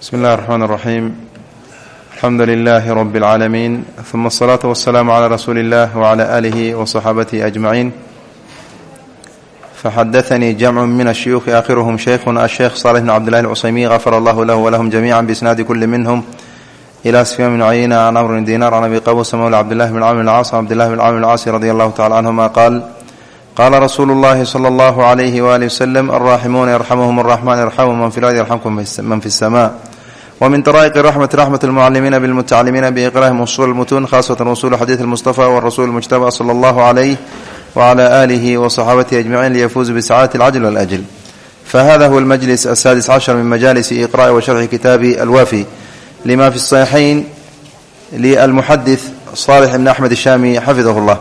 bsmi اllahi الرحmn الرaxيim alxamdu لlh rb العaalamiin ثuma الصlaaة والسlاam عlى rasuuli الlah وعlى آlih وصxaabatihi أجmaعiin faxadaثnii jamc min الshuyuuخi akhirhm shaykhuna aلsheikh صالح بn cbdالlah الcusaymiي غafar allah lah wlahm جamيعا bsnaadi kuli minhm إlى sfyan bn cayna can amr bn dinar can abi qabusa mawla cbdالlah bn cmr اlcaas can cbdالlah bn cmr اlcaasi radي allahu tacala canهuma qaal qala rasuulu اllahi slى اllah عlyh wali wslm alraximuuna yarxamhm الرaxman yarxamu man fi lard yarxamkum man fi الsma wmin daraa'iq raxmati raxmat lmucalimiina bilmutacalimiina biiqraahim usul mutuun khaasatan usul xadiid almustafa warasul mujtaba sala allahu calayh wcla aalihi waصaxaabatihi ajmaciin liyafuuzu bisacaadati alcajl waljl fahada huwa almajlis asaadis cashar min majalisi iqra'i wa sharxi kitaabi alwafi lima fi saxiixayn lialmuxadis salix ibn axmed ishami xafidahu llah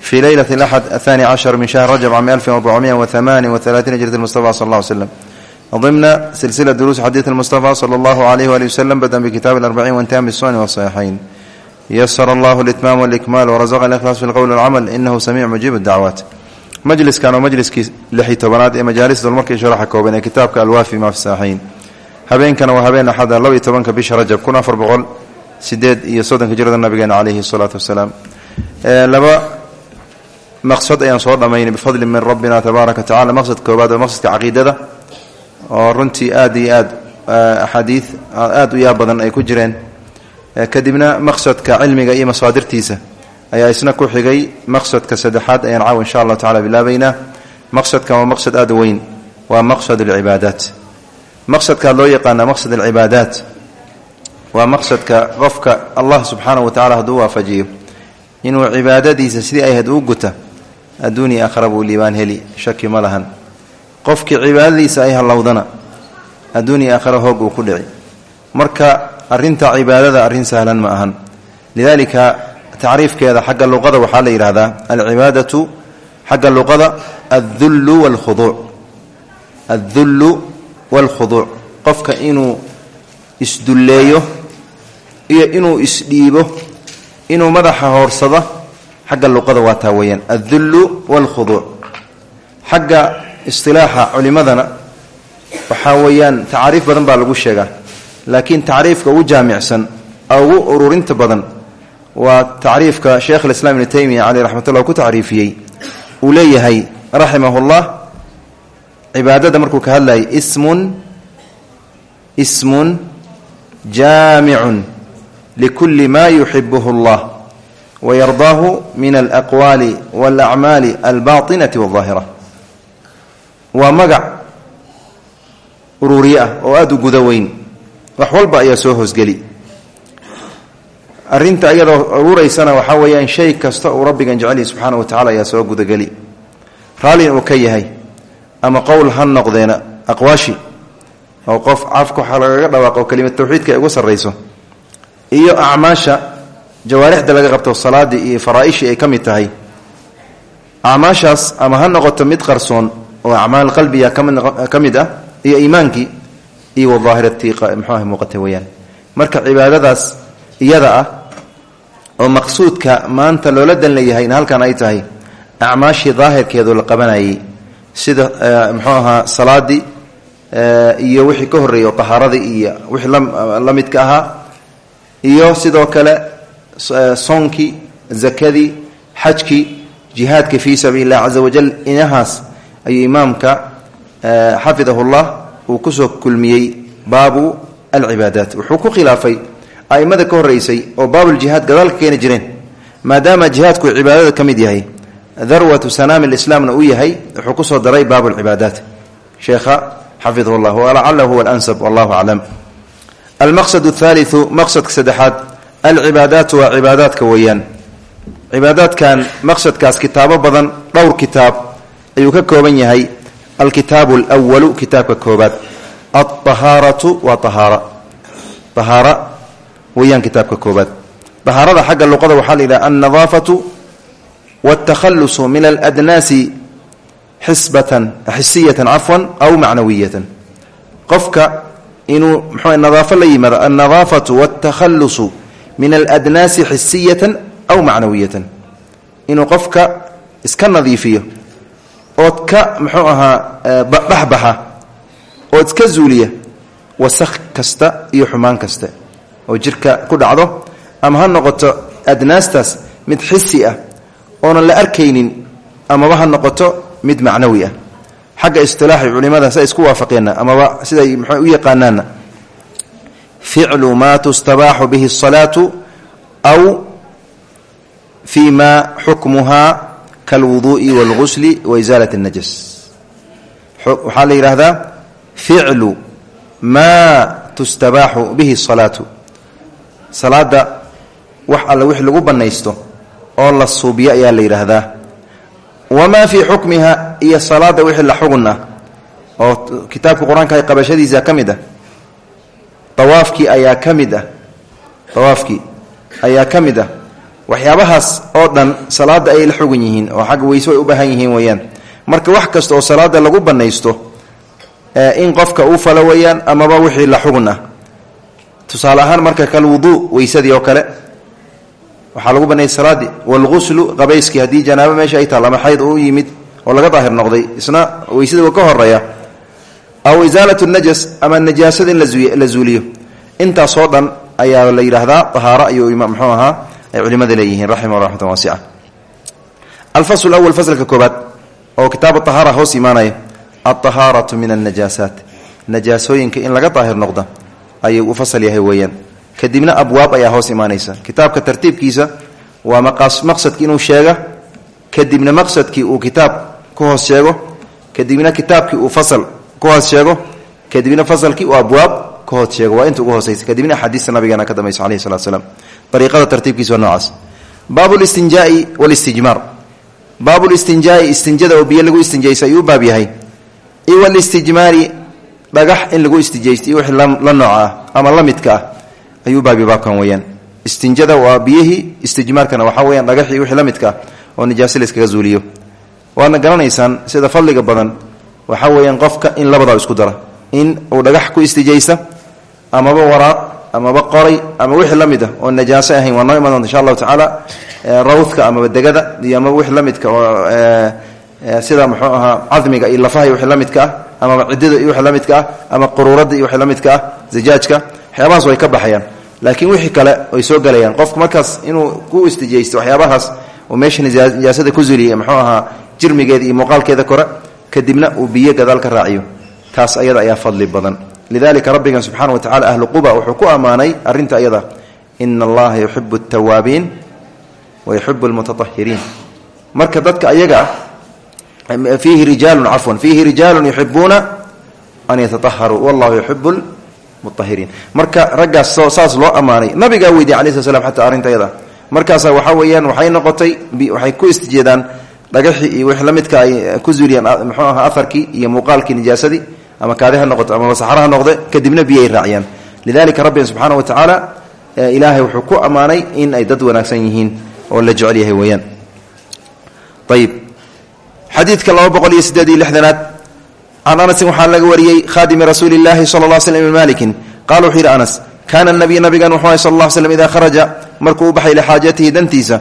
fi leylat alaxad athani cashar min shahr rajab cami alfin arbacumiya wathamaani wathalaatiina hijrat mustafa sal alla ly slam ضمن سلسلة دروس حديث المصطفى صلى الله عليه وآله وسلم بدأ بكتاب الأربعين وانتهى بالسنن والصحيحين يسر الله الإتمام والإكمال ورزقنا الإخلاص في القول والعمل إنه سميع مجيب الدعوات majliskan oo majliskii lixi tobanaad ee majaalista dulmarkii sharaxa kooban ee kitaabka alwaafi maa fi saaxiin habeenkana waa habeen axada laba iyo tobanka bisha rajab kun afar boqol sideed iyo soddonka jirada nabigeena caleyhi salaatu wasalaam laba maqsad ayaan soo dhamaynay bifadli min rabbina tabaaraka wa tacala maqsad koobaad waa maqsadka caqiidada oo runtii aada iyo aad axaadiid aada u yaab badan ay ku jireen. Kadibna maqsadka cilmiga iyo masaadirtiisa ayaa isna ku xigay maqsadka saddexaad ayaan caawa insha allahu tacala bilaabaynaa maqsadkan waa maqsad u weyn waa maqsad alcibaadaat. Maqsadkaa loo yaqaanaa maqsad alcibaadaat waa maqsadka qofka allah subxaanahu wa tacala hadduu waafajiyo. Inuu cibaadadiisa sidii ay ahayd uu guta adduuniya aakhara buu liibaan heli shaki ma lahan qofkii cibaadadiisa ay hallowdana adduuniya aakhira hoog uu ku dhici. Marka arinta cibaadada arrin sahlan ma ahan. Lidalika tacriifkeeda xagga luqada waxaa la yidhahdaa alcibaadatu xagga luqada addullu waalkhuduuc addullu waalkhuduuc qofka inuu isdulleeyo iyo inuu isdhiibo inuu madaxa hoorsado xagga luqada waa taa weeyaan. Addullu waalkhuduuc xagga istilaaxa culimadana waxaa weeyaan tacaariif badan baa lagu sheegaa. Laakiin tacriifka ugu jaamicsan ugu ururinta badan waa tacriifka sheekh alislaam ibnu taymiya caleyh raxmatullah ku tacriifiyey. Uu leeyahay raximahullah cibaadada markuu ka hadlayay ismun ismun jaamicun likulli ma yuxibuhu allah wayardaahu min alaqwaali walacmaali albaatinati waldaahira waa magac ururiye ah oo aada u guda weyn. Wax walba ayaa soo hoosgeli. Arrinta iyadoo urureysana waxaa weeyaan shay kasta uu rabbigan jecelihi subxaana wa tacala ayaa soo gudageli. Raallina uu ka yahay ama qowl ha noqdeena aqwaashi oo qof cafka waxaa lagaga dhawaaqo kelimad tawxiidka ay ugu sarrayso iyo acmaasha jawaarixda laga qabto salaadii iyo faraaishii ay ka mid tahay. Acmaashaas ama ha noqoto mid qarsoon oo acmaal qalbiga ka ah iyo iimaankii iyo wadaahiratii mxuah muuqata weyaan marka cibaadadaas iyada ah oo maqsuudka maanta loola dan leeyahay in halkan ay tahay acmaashii daahirkeedu la qabanayay sida mxuu ahaa salaadii iyo wixii ka horreeyay oo iyo wixii la midka ahaa iyo sidoo kale soonkii zakadii xajkii jihaadka fii sabiili illah caza wajal inahaas ayuu imaamka xafidahullah uu ku soo kulmiyey baabu alcibaadaat. Wuxuu ku khilaafay a'immada ka horreysay oo baabuljihaad gadaal ka keeni jireen maadaama jihaadku cibaadada ka mid yahay. Darwatu sanaami lislaamna uu yahay wuxuu ku soo daray baabu lcibaadaat sheekha xafidahu llah walacala huwa alansab wallahu aclam. Almaqsad athaaliu maqsadka saddexaad alcibaadaatu waa cibaadaadka weeyaan. Cibaadaadkan maqsadkaas kitaabo badan dhowr kitaab ayuu ka kooban yahay alkitaabu alwalu kitaabka koobaad. Aahaaratu waa ahaar ahaara weyaan kitaabka koobaad. Ahaarada xagga luqada waxaa la yidhaha alnadaafatu waاtakhalusu min aladnaasi xisbatan xisiyatan cafwan aw macnawiyatan. Qofka inuu mxuu nadaafo la yimaado alnadaafatu waاltakhalusu min aladnaasi xisiyatan aw macnawiyatan. Inuu qofka iska nadiifiyo ood ka muxuu ahaa dhexbaxa ood iska zuuliya wasakh kasta iyo xumaan kasta oo jirka ku dhacdo ama ha noqoto adnaastaas mid xisi ah oonan la arkaynin amaba ha noqoto mid macnawi ah. Xagga istilaaxi culimada siay isku waafaqeenna amaba siday mxuu u yaqaanaanna ficlu maa tustabaaxu bihi asalaatu aw fii ma xukmuhaa kalwuduu'i wاlgusli wa isaalat اnajas waxaa la yidhaahdaa ficlu maa tustabaaxu bihi asalaatu salaada wax alle wix lagu bannaysto oo la suubiyo ayaa la yidhaahdaa wamaa fii xukmiha iyo salaada wixii la xugun ah oo kitaabka qur'aanka qabashadiisa ka mid ah awaafkii ayaa ka mid ah awaafkii ayaa ka mid ah waxyaabahaas oo dhan salaada ayay la xugun yihiin oo xagga weyse u baahan yihiin weeyaan. Marka wax kasta oo salaada lagu bannaysto in qofka uu falo weeyaan amaba wixii la xugun ah tusaale ahaan marka weysadii oo kale waxaa lagu baneeyey salaadii walguslu qabayskii haddii janaabo meesha ay taal ama xayd u yimid oo laga daahir noqday isna weysadii ka horreeya aw isaalat najas ama najaasada in la zuuliyo. Intaasoo dhan ayaa la yidhaahdaa ahaaro ayuu mxuu ahaa ay culimada leeyihiin raximah raxmatan waasica alfasl awal faslka koobaad oo kitaab ahaara hoos imaanaya alطahaaratu min alnajaasaat najaasooyinka in laga daahir noqda ayuu u fasal yahay weeyaan. Kadibna abwaab ayaa hoos imaanaysa. Kitaabka tartiibkiisa waa maqsadki inuu sheega kadibna maqsadkii uu kitaab ku hoos sheego kadibna kitaabkii uu fasal ku hoos sheego kadibna fasalkii uu abwaab ka hoos sheego. Waa inta ugu hooseysa. Kadibna axaadiista nabigeena ka dambaysa alayhi salatu slam ariiqada tartiibkiisa waa noocaas. Baabu listinjaai wlistijmaar baabu listinjaai istinjada oo biyo lagu istinjaysa ayuu baab yahay. Iwa listijmaari dhagax in lagu istijaysto iyo la nooca ah ama la midka ah ayuu baabkan weyaan istinjada waa biyihii istijmaarkana waxaa weyaan dhagaxii wixii la ah oo nijaase layskaga zuuliyo. Waadna garanaysaan sida fadliga badan waxaa weeyaan qofka in labadaa isku dara. In uu dhagax ku istijaysta amaba waraaq amaba qoray ama wixii la mid ah oo najaaso ahayn waa noo insha allahu tacaala rawdka amaba degada iyo wixii la oo sida muxuu ahaa cadmiga iyo lafaha wixii la midka ah wixii la ah ama quruuradda wixii la midka ah waxyaabahaas way ka baxayaan. Laakiin wixii kale way soo gelayaan qofku markaas inuu ku istijaysto waxyaabahaas uu meesha nijaasada ku zuliyay muxuu ahaa jirmigeeda iyo muuqaalkeeda kore kadibna uu biyo gadaal ka raaciyo. Taas ayada ayaa fadli badan lidalika rabbigan subxana wa tacala ahlu quba wuxuu ku ammaanay arrinta ayada ina allaha yuxibu altawaabiin wa yuxibu almutatahiriin marka dadka ayaga ah fiihi rijaalun cafwan fiihi rijaalun yuxibuuna an yatataharuu wallahu yuxibu mutahiriin marka raggaas saas loo ammaanay nabigaa weydiye alai sl slam xataa arrinta ayada markaasa waxaa weeyaan waxay noqotay waxay ku istijeedaan dhagaxii iyo wix la midka ay ku zuuliyaan muxuu ahaa aharkii iyo muuqaalkii nijaasadii ama kaadi ha noqoto ama saxaro ha kadibna biyay raaciyaan. Lidalika rabbina subxaana wa tacaala ilaahay wuxuu ku ammaanay in ay dad wanaagsan yihiin oo la jecel yahay weeyaan. Ayib xadiidka laba boqol iyo anasin waxaa laga wariyey khadimi rasuuli llahi sala la slm wuxuu yidhi anas kaana nabiy nabigan wuxuu sal la slm idaa kharaja markuu baxay lixaajatihi dantiisa.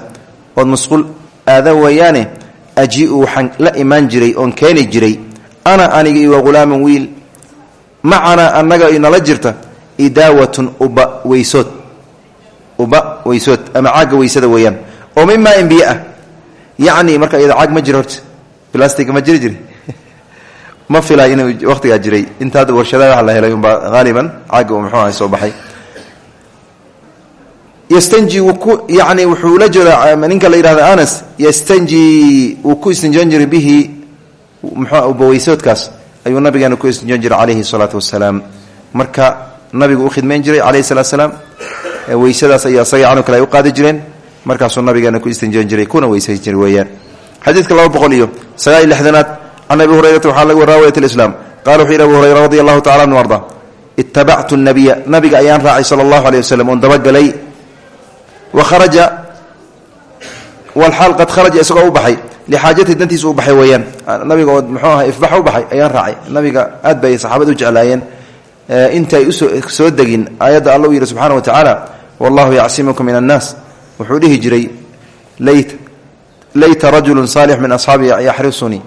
Ood musqul aada weeyaane aji-u waxaan la imaan jiray oon keeni jiray ana aniga iyo ghulaaman wiil macanaa annaga inala jirta idaawatun uba weysood uba weysood ama caagga weysada weeyaan. Oo min maa in ah. Marka iyada caag ma jiro horta. Ma jiri jiri. Ma filay inuu waqtigaa jiray. Intaad warshadaha la helay umbaa haaliban caagga muxuu ahay soo baxay. Yastanji wuu ku wuxuu la jeedaa ninka la yidhahda anas yastanji wuu ku istinjoon jiray bihi ubaweysoodkaas ayuu nabigeena ku istinjoon jiray calayhi salaatu wasalaam marka nabigu u khidmayn jiray calayhi salatu salaam weysadaas ay asaga canu kale ay u qaadi jireen. Markaasuu nabigeena ku istinjoon jiray kuna weysay jiray weeyaan. Xadiidka laba boqol iyo sagaal iyo lixdanaad can abi hurayrata waxaa laga raawiyat alislaam qala wuxuu yidhi abu hurayra radi allahu tacala anu arda itabactu nabiya nabiga ayaan raacay sala allahu aleyh wasalam oon dabagalay. Wa kharaja walxaal qad kharaja isagoo u baxay lixaajati dantiisa u baxay weeyaan nabiga oo muxuu aha ifbax u baxay ayaan raacay nabiga aad bay saxaabada u jeclaayeen inta ay u soo soo degin aayadda alla u yidhi subxana wa tacaala wallahu yacsimukum min annaas wuxuu dhihi jiray layt layta rajulu saalix min asxaabi yaxrisunii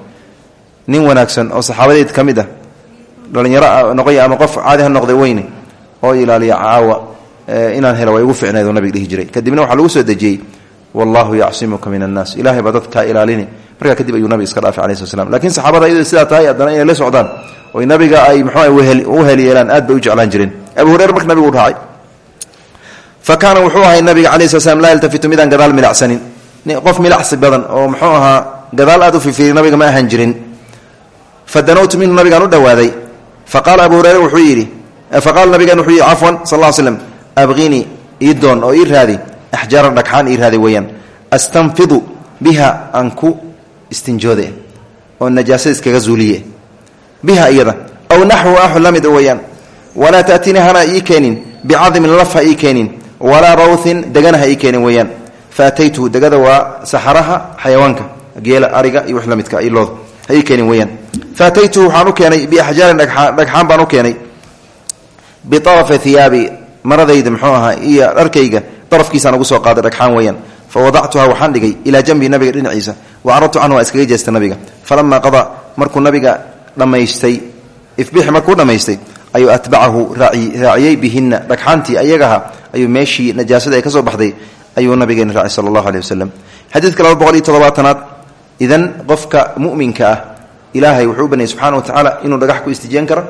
nin wanaagsan oo saxaabadeyd ka mid ah dhalinyaro noqoy ama qof caadi ha noqday weyne oo ilaaliya caawa inaan helo way igu waxaa lagu soo dejiyey wallahu yacsimuka min annaas ilahay baa dadkaa ilaalini markaa kadib ayuu nabiga iska dhaafay alai sl slam lakiin saxaabada sidaa tahay haddana inay la socdaan oy nabiga ay mxuu u heliyeelaan aad bay u jeclaan jireen. Abu hurera marka nabigu u raacay fa kaana wuxuu ahay nabiga alai sl slam laa yaltafitu midaan milacsanin. Qof milacsi badan oo muxuu ahaa gadaal aad u fifiiri nabiga ma ahan jirin. Fadanowtu minhu nabigaan u dhowaaday faqaala abu hureyre wuxuu yidhi faqaala nabigan wuxuu yidhi cafwan sal slam abqinii ii doon oo ii axjaaran dhagxaan ii weeyaan. Astanfidu biha aan ku istinjoode oo najaasada iskaga zuuliye. Biha iyada. Aw naxwu axu la mid weeyaan. Hana ii keenin. Bicadimin laf ha ii walaa rawthin degana ha ii keenin weeyaan. Faataytuhu degada waa saxaraha geela ariga iyo wax la midka iyo keenin weeyaan. Faataytuhu waxaan u keenay biaxjaarin dhagxaan baan u keenay. Biarafi hiyaabi maradayda muxuu ahaa iyo dharkayga darafkiisaan ugu soo qaaday dhagxaan fa wadactuha waxaan dhigay ilaa janbi nabiga dhinaciisa. Wa aradtu canhu waa iskaga jeesta nabiga. Falamaa qadaa markuu nabiga dhammaystay ifbixi markuu dhammaystay ayuu atbacahu raaciyey bihina dhagxaantii ayagaha ayuu meeshii najaasada ay ka soo baxday ayuu nabigeena raacay sala allahu aleh wasalam xadiidka laba boqol iyo toddobaatanaad idan qofka mu'minka ah ilaahay wuxuu u baneeyey subxana wa tacaala inuu dhagax ku istijeen karo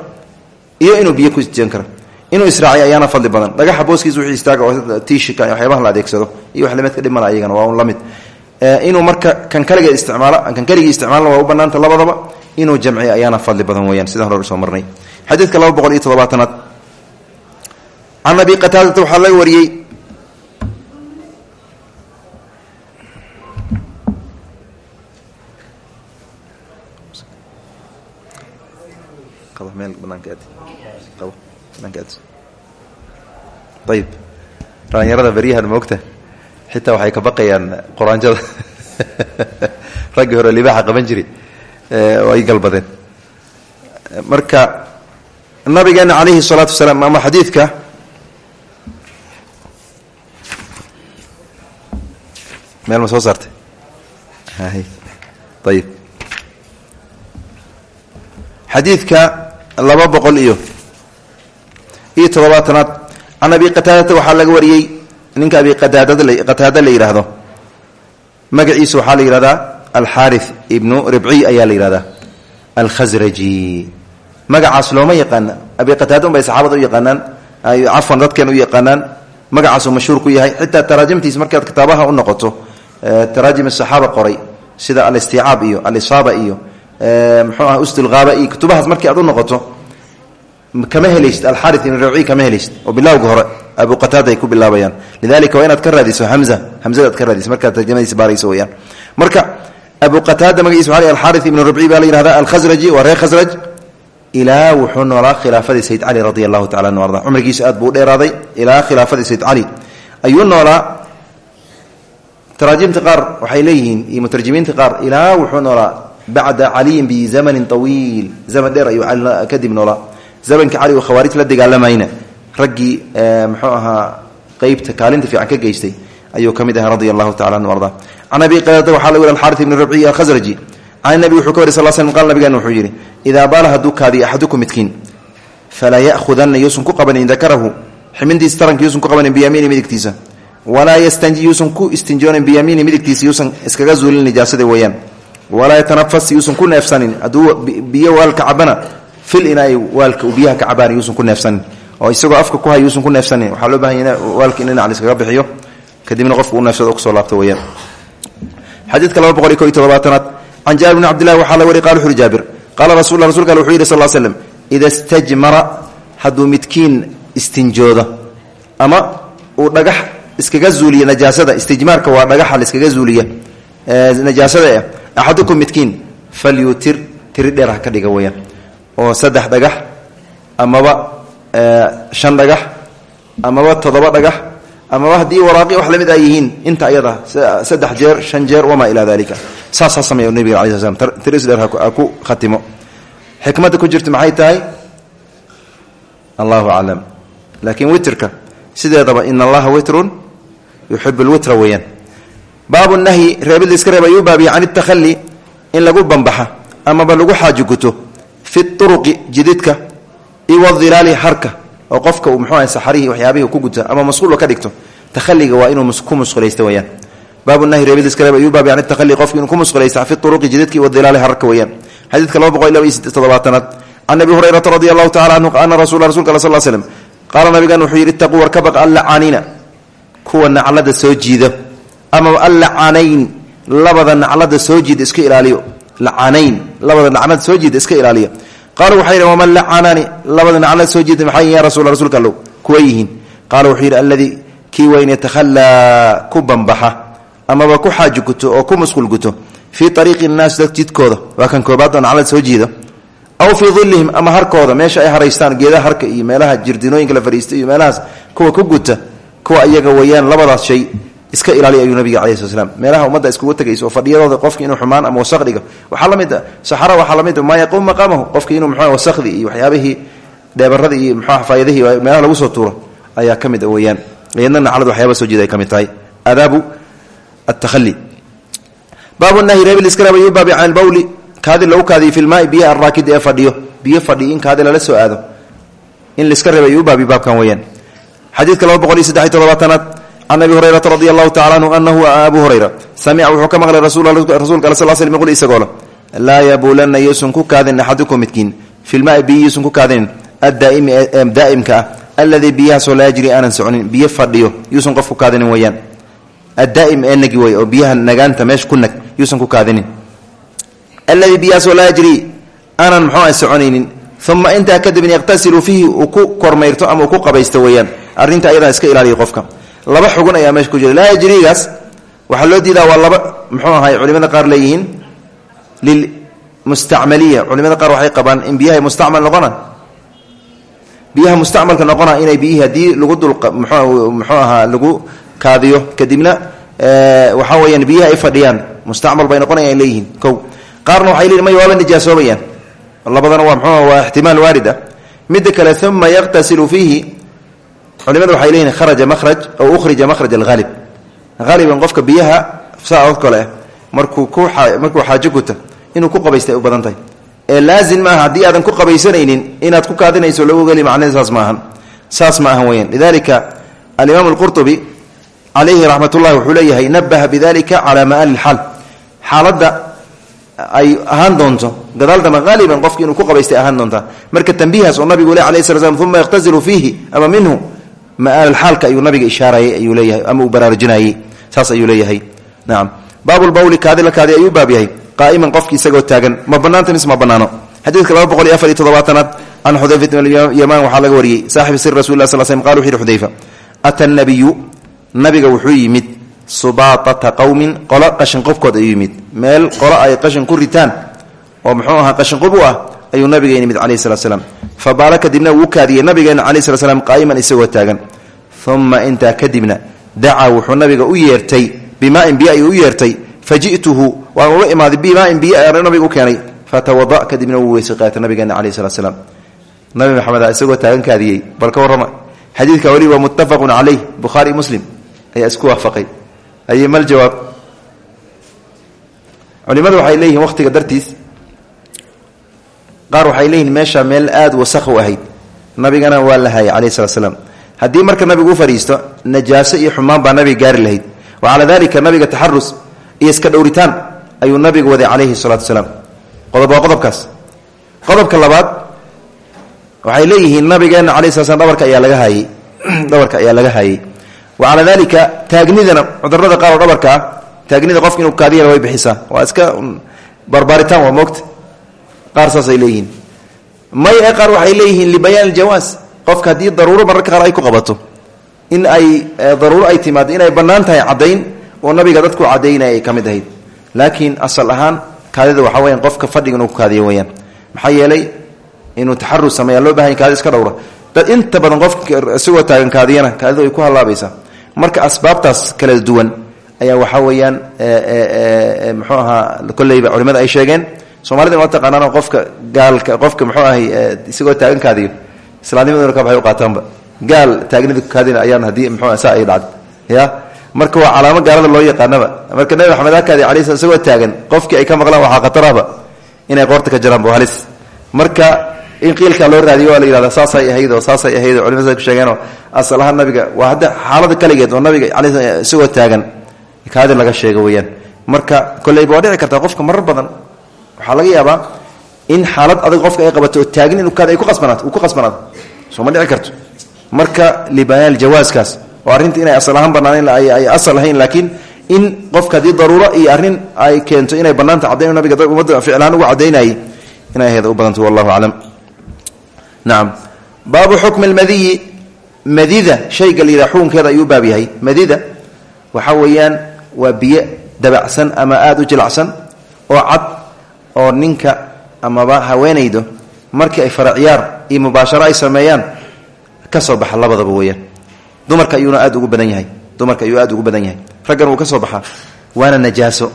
iyo inuu biyo ku istijeen karo inuu israaciy ayaana fadli badan. Dhagaxa booskiisa wixii istaaga oo tiishika waxyaabaha la adeegsado iyo wax lamidka dhimala ayagana waa un la mid. Inuu marka kan kaliga isticmaalo kan kaligii isticmaalna waa u banaanta labadaba inuu jamciyo ayaana fadli badan weyaan sidaan hore soo marnay. Xadiidka laba boqol iyo toddobaatanaad can abi qataadata waxaa laga wariyey meel banaanka qabo ayib dhalinyarada beryahan moogta xitaa waxay ka baqayaan quraanjada raggii hore libaaxa qaban jiri ay galbadeen marka nabigeena calayhi salaatu wasalaam ama xadiidka meel ma soo saartay ayib xadiidka laba boqol iyo iyo toddobaatanaad. Can abi qataadata laga wariyey ninka abi qataada la yidhaahdo magaciisa waxaa la yidhahdaa alxaari ibnu ribciy ayaa la yidhahdaa alkhasraji magacaas looma yaqaana abi qataada un bay saxaabada u yaqaanaan cafwan dadkeen u yaqaanaan magacaasuu mashhuur ku yahay. Xitaa taraajimtiisa markaad kitaabaha u noqoto taraajim saxaaba qoray sida alisticaab iyo alisaaba iyo mxuu ah usdulhaaba iyo kutubahaas markii aad u noqoto kama helaysid alxari ibn rabici kama helaysid oo bilawga hore abu qataada ay ku bilaabayaan. Lidalika waa inaad ka raadiso hamza. Hamzada aad ka raadiso. Markaad tarjamadiisa baarayso weyaan marka abu qataada magaciisa waa alxari ibnu rabci baa la yihahda alkhasraji waa reer khasraj ilaa wuxuu noolaa khilaafadii sayd cali radi allahu tacala anu arda. Cumrigiisa aad buu dheeraaday. Ilaa khilaafadii sayd cali ayuu noolaa. Taraajimta qaar waxay leeyihiin iyo mutarjimiinta qaar ilaa wuxuu noolaa bacda caliyin bizamanin awiil zaman dheer ayuu kadib noolaa zamanka cali khawaarij la dagaalamayna raggii muxuu ahaa qeybta kaalinta fiican ka geystay ayuu ka mid ahaa radia anhu arda. Can abi qataada waxaa lagu yhi alxaari ibni rabciy alkhasraji can nabi wuxuu ka wari sal slm qal nabigeena wuxuu yidhi idaa baala hadduu kaadiyo axadukum midkiin falaa ya'hudanna yuusan ku qabanin dakarahu ximintiisa taranka yuusan ku qabanin biyamiini midigtiisa walaa fil inay waalka uu biyaha ka cabaan yuusan ku neefsanin. Oo isagoo afka ku hay ku neefsanin. Waxaa loo baahan yahy waalka in dhinac liskaga bixiyo. Kadibna qofku u neefsado ku soo laabto weyaan xadiidka laba boqol iyo ko iyo jaabir bni cabdillahi waxaa la wari qala wuxu jaabir. Qaala rasul rasulka al wuxuu yidhi sal ama uu dhagax iskaga zuuliya najaasada istijmaarka waa dhagaxa laiskaga zuuliya najaasada eh axadukum falyutir tiri dheer ha ka dhiga weyaan oo saddex dhagax amaba shan dhagax amaba toddoba dhagax amaba haddii waraaqi wax la mid ay yihiin inta ayada saddex jeer shan jeer wamaa ilaa dalika saasaa sameeya nabiga ala sl slam ha ku khatimo. Xikmadda ku jirta maxay tahay? Allahu aclam. Laakiin witrka sideedaba in allaha witrun yuxib lwitra weeyaan. Baabu nahyi reebid laiska reeb ayuu baabiya can in lagu bambaxa amaba lagu xaaji fi turuqi jididka iwadilaali harka oo qofka uu mxuu saxarihii waxyaabihii ku guta ama masquulba ka dhigto takhaliga waa inuu ku musqulaysto weyaan baabu nahyi reebidiskale ayuu baab yani takhali qofki inuu ku musqulaysta fi turuqi jidadki wadilaali harka weyaan xadiidka laba boqol iyo laba iyo toddobaatanaad can abi hurayrata radi allahu tacala canhu ana rasul rasulka al sal slm qaala nabigan wuxuu yidhi itaquu war ka baq allacaaniina kuwa naclada soo jiida. Ama labada naclada soo jiida iska ilaaliya. Qaaluu waxay yidhn waman lacanani labada naclada soo jiida maxay ya rasul rasuulka allow kuwa yihiin. Qaala wuxuu yidhi alladii kii weyn yatakhallaa ku bambaxa amaba ku xaaji guto oo ku musqul guto fii ariiqi nnaas dad jidkooda. Waa kan koobaad oo soo jiida aw fii dilihim ama harkooda meesha ay haraystaan geedaha harka iyo meelaha jirdinooyinka la fariista iyo meelahaas kuwa ku guta kuwa iyaga weyaan labadaas shay iska ilaaliya ayuu nabiga cala sl slam meelaha ummadda iskugu tegayso oo fadhiyadooda qofki inuu xumaan ama wasaq dhigo. Waxaa la mid a saxara waxaa la mid maa yaquum maqaamahu? Qofki inuu mxu wasakhdii iyo waxyaabihii dheebaradii iyo mxu faayadihii meelaha lagu soo tuuro ayaa ka mid a weyaan iyadna naclad soo jeeda ay ka mid tahay. Aadaabu atahali baabu nahyi reebil iskarab ayuu baabi can lbawli kaadi lagu kaadiyo fi lmaai biyo araakidi ee fadhiyo. Biyo fadhiyo in kaadi lala soo aado. In laiska reebay ayuu baabi baabkan weyaan xadiidka laba can abi hurayrata radi allahu tacala anhu anahu abu hurayra samica wuxuu ka maqlay rasuulka al sal sl qul isagoola laa yabuulanna yuusan ku kaadinin axadukum midkiin fi lmaai biyo yuusan ku kaadinin addaa'imi daa'imka ah alladii biyahaasoo laa yajri aanan soconin biyo fadhiyo yuusan qof ku kaadinin weyaan addaa'im ee nagi wey oo biyaha nagaanta meesha ku nag yuusan ku kaadinin alladii biyahaasoo laa yajri aanan muxuu soconaynin uma intaa uu ku kormayrto ama uu ku qabaysto weeyaan arrinta iska ilaaliya qofka laba xugun ayaa meesha ku jira. Laa yajrigaas waxaa loo diidaa waa laba muxuu ahay culimada qaar leeyihiin lilmustacmaliya culimada qaar waxay qabaan in biyaha mustacmal noqona biyaha mustacmalka noqona inay biyihii haddii lagu dul muxuu ahaa lagu kaadiyo. Kadibna waxaa weyaan biyaha ay fadhiyaan mustacmal bay noqonayaan leeyihiin. Kow qaarna waxay leeyihiin may waaba nijaasoobayaan labadana waa mxuu waa ixtimaal waarid ah kale uma yaqtasilu fiihi culimada waxay leeyihiin kharaja mahraj aw ukhrija mahraj alhalib haliban qofka biyaha saa oo kale markuu ku markuu xaajo guta inuu ku qabaystay u badan ee laazim maaha haddii aadan ku qabaysanaynin inaad ku kaadinayso lagu geli macnahe saas maahan saas ma ahan weyaan lidalika alimaam alqurtubi calayhi raxmat ullahi wuxuu leeyahay nabaha bidalika calaa maali lxaal xaaladda ay ahaan doonto gadaal dambe haaliban ku qabaystay ahaan doontaa marka tambiihaas oo nabigu le alayh sla slam uma yaqtasilu ama minhu maalxaalka ayuu nabiga ishaarayay ayuu leeyahay ama uu baraarujinayey saas ayuu leeyahay. Nacam baabulbawli kaadi la kaadi ayuu baab yahay. Qaa'iman qofki isagoo taagan ma banaanta mise ma banaano xadiidka boqol iyo afar iyo toddobaatanaad can xudayfat bn yamaan waxaa laga wariyey saaxibi sir rasul lah sl slm qala wuxu nabiyu nabiga wuxuu yimid subaatata qowmin qolo qashin qubkood ayuu yimid meel qolo ay qashin ku ritaan oo muxuu ahaa qashin qub u ah ayuu nabiga yimid calayhi salat slam fa baala kadibna wuu kaadiyey nabigeena calayi slat slam qaa'iman isagoo taagan. Uma intaa kadibna dacaa wuxuu nabiga u yeertay bimaain biyo ayuu u yeertay fa ji'tuhu waan ula imaaday bimaain biyo a nabiga u keenay. Fatawada kadibna wuu weyse qaatay nabigeena calayhi salat slam nabi maxameda isagoo taagan kaadiyey bal ka warrama. Xadiidka waa muttafaqun caleyh bukhaari muslim ayaa isku waafaqay. Aye mal jawaab. Culimadu waxay leeyihiin wakhtiga dartiis qaar waxay leeyihiin meesha meel aada wasakh u ahayd. Nabigana waa la hayay slam haddii marka nabigu u fadhiisto najaaso iyo xumaan baa nabiga gaari lahayd. Wa calaa dalika nabiga taxarus iyo iska dhowritaan ayuu nabigu waday calayhi salaatu wasalaam qodob qodobkaas. Qodobka labaad waxay leeyihiin nabigeena calayi slat slam dhabarka ayaa laga haayey dhabarka ayaa laga haayey wa calaa dalika taagnidana cudurrada qaar oo taagnida qofka inuu kaadiyana way bixisaa. Waa iska barbaaritaan waa moogta qaar saasay leeyihiin. May ee qaar waxay leeyihiin libayaan aljawaas qofka haddii daruuro mararka qaar ay ku qabato in ay daruuro ay timaado inay bannaan tahay caddayn oo nabiga dadku caddaynaya ay ka mid ahayd. Laakiin asal ahaan kaadida waxaa weyaan qofka fadhiga inuu kaadiyo weyaan maxaa yeelay inuu taxarus sameeya loo baahan kaadi iska dhowra. Dad inta badan qofka isagoo taagan kaadiyana kaadidu ay ku hallaabaysaa marka asbaabtaas kala duwan ayaa waxaa weeyaan muxuu ahaa kolleyba culimada ay sheegeen soomaalida waa taqaanaan qofka gaalka qofka muxuu ahay isagoo taagan kaadiyo. Islaamnimaduna ka baxay u qaataanba. Gaal taagnida kaadina ayaan haddii muxuu saa ay dhacdo. Ya? Marka waa calaamo gaalada loo yaqaanaba. Marka nabi maxamed akaadi alay isagoo taagan qofkii ay ka maqlaan waxaa khatarahba inay qoorta ka jaraan bu halis. Marka in qiilkaa loo raadiyo waa la yihahda saasay ahayd saasay ahayd oo ku sheegeenoo asalaha nabiga waa hadda xaalada kaligeed oo nabiga al isagoo taagan. Kaadi laga sheego weyaan marka koleyba waa dhici qofka marar badan waxaa laga yaabaa in xaalad adag qofka ay qabato oo taagin in kaadi ay ku qasbanaato uu ku qasbanaado soo ma dhici karto. Marka libayaan jawaaskaas oo arrinta inay asal ahaan banaaneen ay asal ahayn laakiin in qofka haddii daruuro iyo arrin ay keento inay bannaanta caddayn nabiga dad ummadda ficlaan ugu caddaynayay inay ahayd u badanta wallahu aclam. Nacam baabu xukmi lmadiyi madida shayga la yidhaha xukunkeeda ayuu baab yahay. Madida waxa weeyaan waa biyo dabacsan ama aada u jilacsan oo cad oo ninka amaba haweenaydo markii ay faraciyaar iyo mubaasharo ay sameeyaan ka soo baxa labadaba weeyaan. Dumarka ayuuna aad ugu badan yahay. Dumarka ayuu aad ugu badan yahay. Raggan wuu ka soo waana najaaso.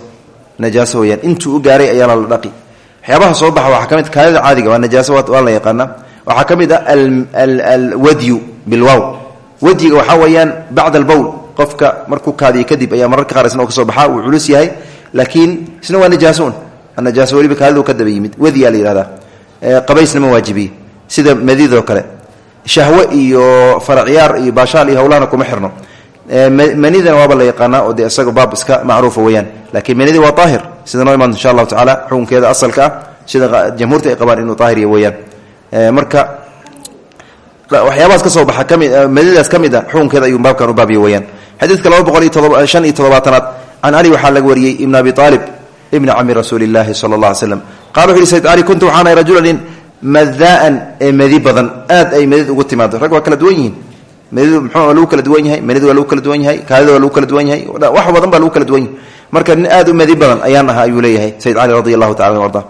Najaaso weyaan intuu u gaaray ayaana la dhaqi. Waxyaabaha soo baxa waxaa ka mid caadiga waa najaaso waa la yaqaana waxaa ka mid ah alwadyu bilwow wadyiga waxaa weeyaan bacda albowl qofka markuu kaadiyo kadib ayaa mararka qaar isna ka soo baxaa wuu culus yahay. Laakiin isna waa najaasoun najaaso weliba kaadidu ka daba yimid. Wadyaa la yihahdaa qabaysna ma waajibiye sida madidoo kale. Shahwe iyo faraciyaar iyo baashaal iyo hawlahana kuma xirno. Manidana waaba la yaqaanaa oo dee isaga baab iska macruufa weyaan laakiin manidi waa aahir sida noo imaan insha allahu tacaala xukunkeeda asalka ah sida jamhuurta ay qabaan inuu aahir weyaan marka waxyaabahaas ka soo baxa kami madidaas ka mid a xukunkeeda ayuu baabkan u baabiya weyaan xadiidka laba boqol iyo todoba shan iyo toddobaatanaad can cali waxaa laga wariyey ibn abi aalib ibni cami rasuuli llahi sala allah alay slam qala wuxu yhi sayd cali kuntu waxaanahay rajulan madaan ee madi badan aad ay madid ugu timaado rag waa kala duwan yihiin. Madidu mxuu waa lagu kala duwan yahay manida waa lagu kala duwan yahay kaadida waa lagu kala marka aad u madi badan ayaan ahaa ayuu leeyahay sayid cali radi allahu tacala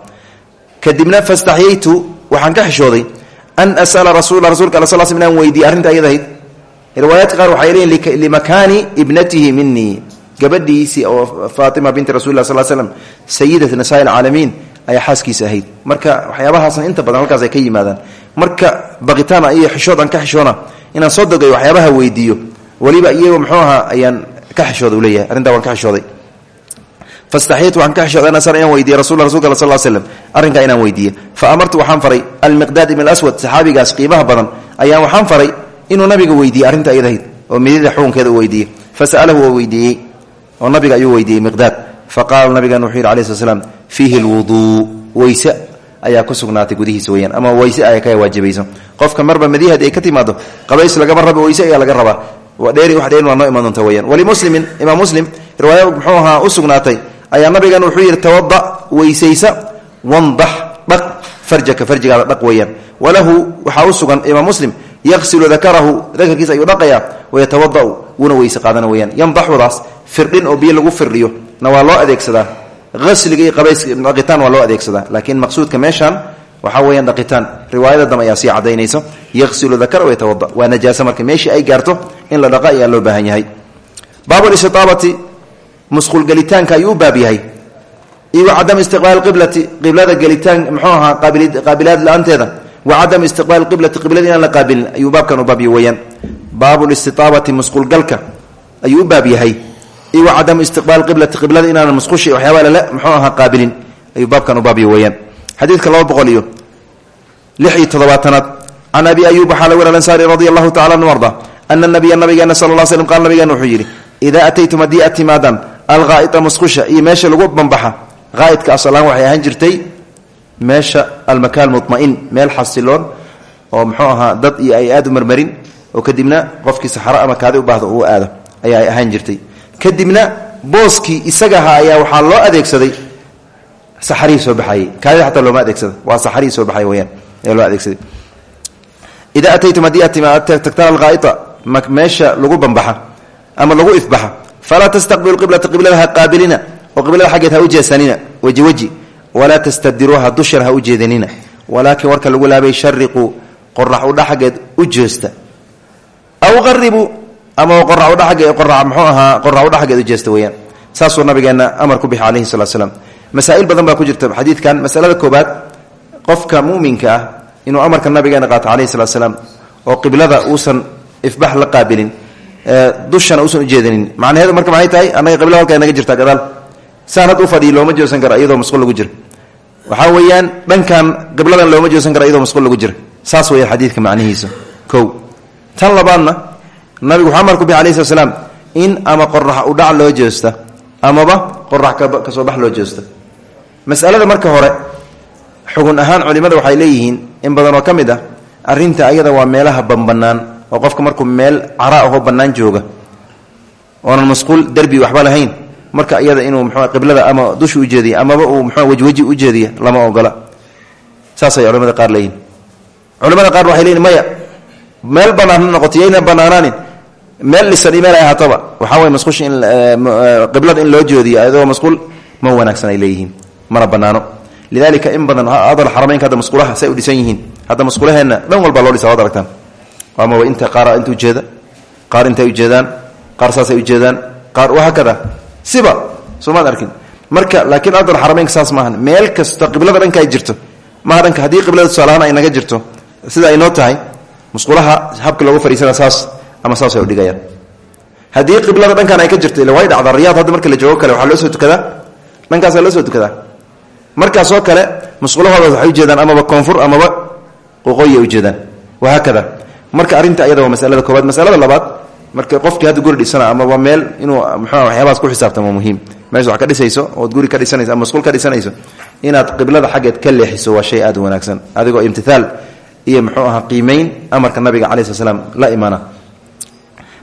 kadibna fastaxyaytu waxaan ka xishooday an as'ala rasula rasulka alla sal sl inaan weydiiye arrinta ayadahayd riwaayaadka qaar waxay leeyihiin limakaani ibnatihi minii gabadhiisii oo faatima binti rasuli lah sal slam sayidat nisaa alcaalamiin ayaa xaaskiisa ahayd. Marka waxyaabahaasna inta badan halkaas ay ka yimaadaan. Marka baqitaan iyo xishood aan ka xishoona inaan soo dogayo waxyaabaha weydiiyo weliba iyago mxuu ahaa ayaan ka xishooda uleeyahay arrintaa waan ka xishooday. Fastaxyaytu waxaan ka xishooday an asal inaan weydiiye rasul rasulka al slam arrinkaa inaan weydiiye fa amartu waxaan faray almiqdaad ibn aswad saxaabigaas qiimaha badan ayaan waxaan faray inuu nabiga weydiiyey arrinta ayadahayd oo midida xukunkeeda u waa weydiiyey oo nabiga ayuu weydiiyey miqdaad. Faqaala nabigan wuxuu yidhi alai sl slam fiihi lwuduu weyse ayaa ku sugnaatay gudihiisa weyaan ama weyse ay ka waajibayso qofka marba madihadi ay ka timaado qabays lagama raba weyse ayaa laga rabaa. Dheeri wax dheerin waa noo iman doonta weyaan imaam muslim riwaaya muxuu ahaa ayaa nabigan wuxuu yidhi tawada weysaysa wandax dhaq farjaka farjigaada dhaq weeyaan. Walahu waxaa u imaam muslim yaqsilu dakarahu dakarkiisa ayuu dhaqayaa wayatawadau wuuna weyse qaadana weyaan yandaxudaas firdhin oo biyo lagu firdhiyo. Na waa loo adeegsadaa. Asliga iyo qabaysdhaqitaan waa loo adeegsadaa. Laakiin maqsuudka meeshaan waxaa weyaan dhaqitaan. Riwaayada dam ayaa sii cadaynayso yaqsilu dakara wayatawada waa najaasa marka meeshii ay gaarto in la dhaqa ayaa loo baahan yahay. Baabulistitaabati musqulgelitaanka ayuu baab yahay. Iyo wa cadam istiqbaal qiblati qiblada gelitaan muxuu ahaa qaabilaad la'aanteeda. Wa cadam istiqbaal qiblati qiblada inaan la qaabilin ayuu baabkan u baabya weyaan baabulistitaabati musqulgalka ayuu baab yahay iyo cadamu istiqbaal qiblati qiblada inaanan musqushi waxyaaba lale muxuu ahaa qaabilin. Ayuu baabkan u baabya weyaan xadiidka laba boqol iyo lix iyo toddobaatanaad. Can ayub waxaa laga wari alansaari radi anu arda ana nabiya nabigeena sala la slm qaala nabigeena wuxuu yidhi ataytum haddii aad timaadaan musqusha iyo meesha lagu bambaxa haa'idka asalaan waxay jirtay meesha almakaan muma'in meel xasiloon oo muxuu dad ay aad marmarin oo kadibna qofkii saxaro ama kaadi u baahdo uu aado ayaa ay jirtay kadibna booskii isagaha ayaa waxaa loo adeegsaday saxarihii soo baxayey kaadida xataa looma adeegsada waa saxarihii soo baxay weyaan ayaa loo adeegsaday. Idaa ataytum haddii aad tagtaan alghaa'ita meesha lagu bambaxa ama lagu ifbaxa falaa tastaqbilu qiblata qiblada ha qaabilina oo qiblada xaggeed ha u jeesanina weji weji. Walaa tastadiruuha dushana ha u jeedanina warka lagu laabay shariquu qorax udha xaggeed aw qaribuu ama muxuu ahaa qorax udha xaggeed u jeesta weyaan saasuu nabigeenna amar ku bixi calayhi salatu slam masaa'il badan baa ku jirta xadiidkan. Masalada koobaad qofka muminka ah inuu amarka nabigeena qaato calayhi salatu salaam oo qiblada uusan ifbax la qaabilin dushana uusan ujeedanin macnaheedu marka maxay tahay? Annaga qiblada halkaa naga jirtaa gadaal. Saan u fadhiyi looma joosan karo iyadoo masqul lagu jiro. Waxaa weeyaan dhankan qibladan looma jeesan kara iyadoo masquul lagu jira saas weeyaan xadiidka macnihiisa. Kow. Tan labaadna nabigu waxaa marku bi slaam in ama qorax udhac loo jeesta amaba qorax ka soo bax loo jeesta. Masalada marka hore xugun ahaan culimada waxay leeyihiin in badan oo ka mid ah ayada waa meelaha banbanaan oo qofka markuu meel cara ahoo bannaan jooga oonan masquul derbi waxba lahayn marka iyada inuu mxu qiblada ama dusha ujeediya amaba uu mxu wejweji ujeediya lama ogola. Saasay culamada qaar leeyihiin culamada qaar waxay leeyihiin maya meel bannaan ha noqoto meel dhisan meel ay ahaataba waxaa waye masquusha in qiblada in loo jeediyo ayadoo masquul ma wanaagsan ay leeyihiin mana bannaano. Lidalika in badan adal xarameynka hadda masquulaha say u dhisan yihiin. Hadda masquulaheenna dhan walbaa loo dhisa waad aragtaan. Amaba inta qaara inta ujeeda qaar intay ujeedaan qaar saasay ujeedaan qaar wahaakada siba soomaad arkin. Marka laakiin adal xarameynka saas maahan meel kasta qiblada dhanka ay jirto maha dhanka haddii qiblada tusaalahaan ay naga jirto sida ay noo tahay musqulaha habka loogu fariisana saas ama saas ay udhigayaan haddii qiblada dhankan ay ka jirto ila way dhacdaa. Riyaad hadda marka la joogo kale waxaa loo soo tukadaa? Dhankaasaa loo soo tukadaa. Markaasoo kale musqulahooda waxay ujeedaan amaba koonfur amaba qoqooyi ay ujeedaan wahaakada marka arrinta ayada waa masalada koobaad masalada labaad marka qofkii hadda guri dhisana amaba meel inuu muxua waxyaabahaas ku xisaabtamo waa muhiim. Meesha wax ka dhisayso ood guri ka dhisanayso ama masquul ka dhisanayso inaad qiblada xaggeed ka leexiso waa shay aad wanaagsan. Adigoo imtithaal iyo muxuu ahaa qiimeyn amarka nabiga calayi slat slam la imaana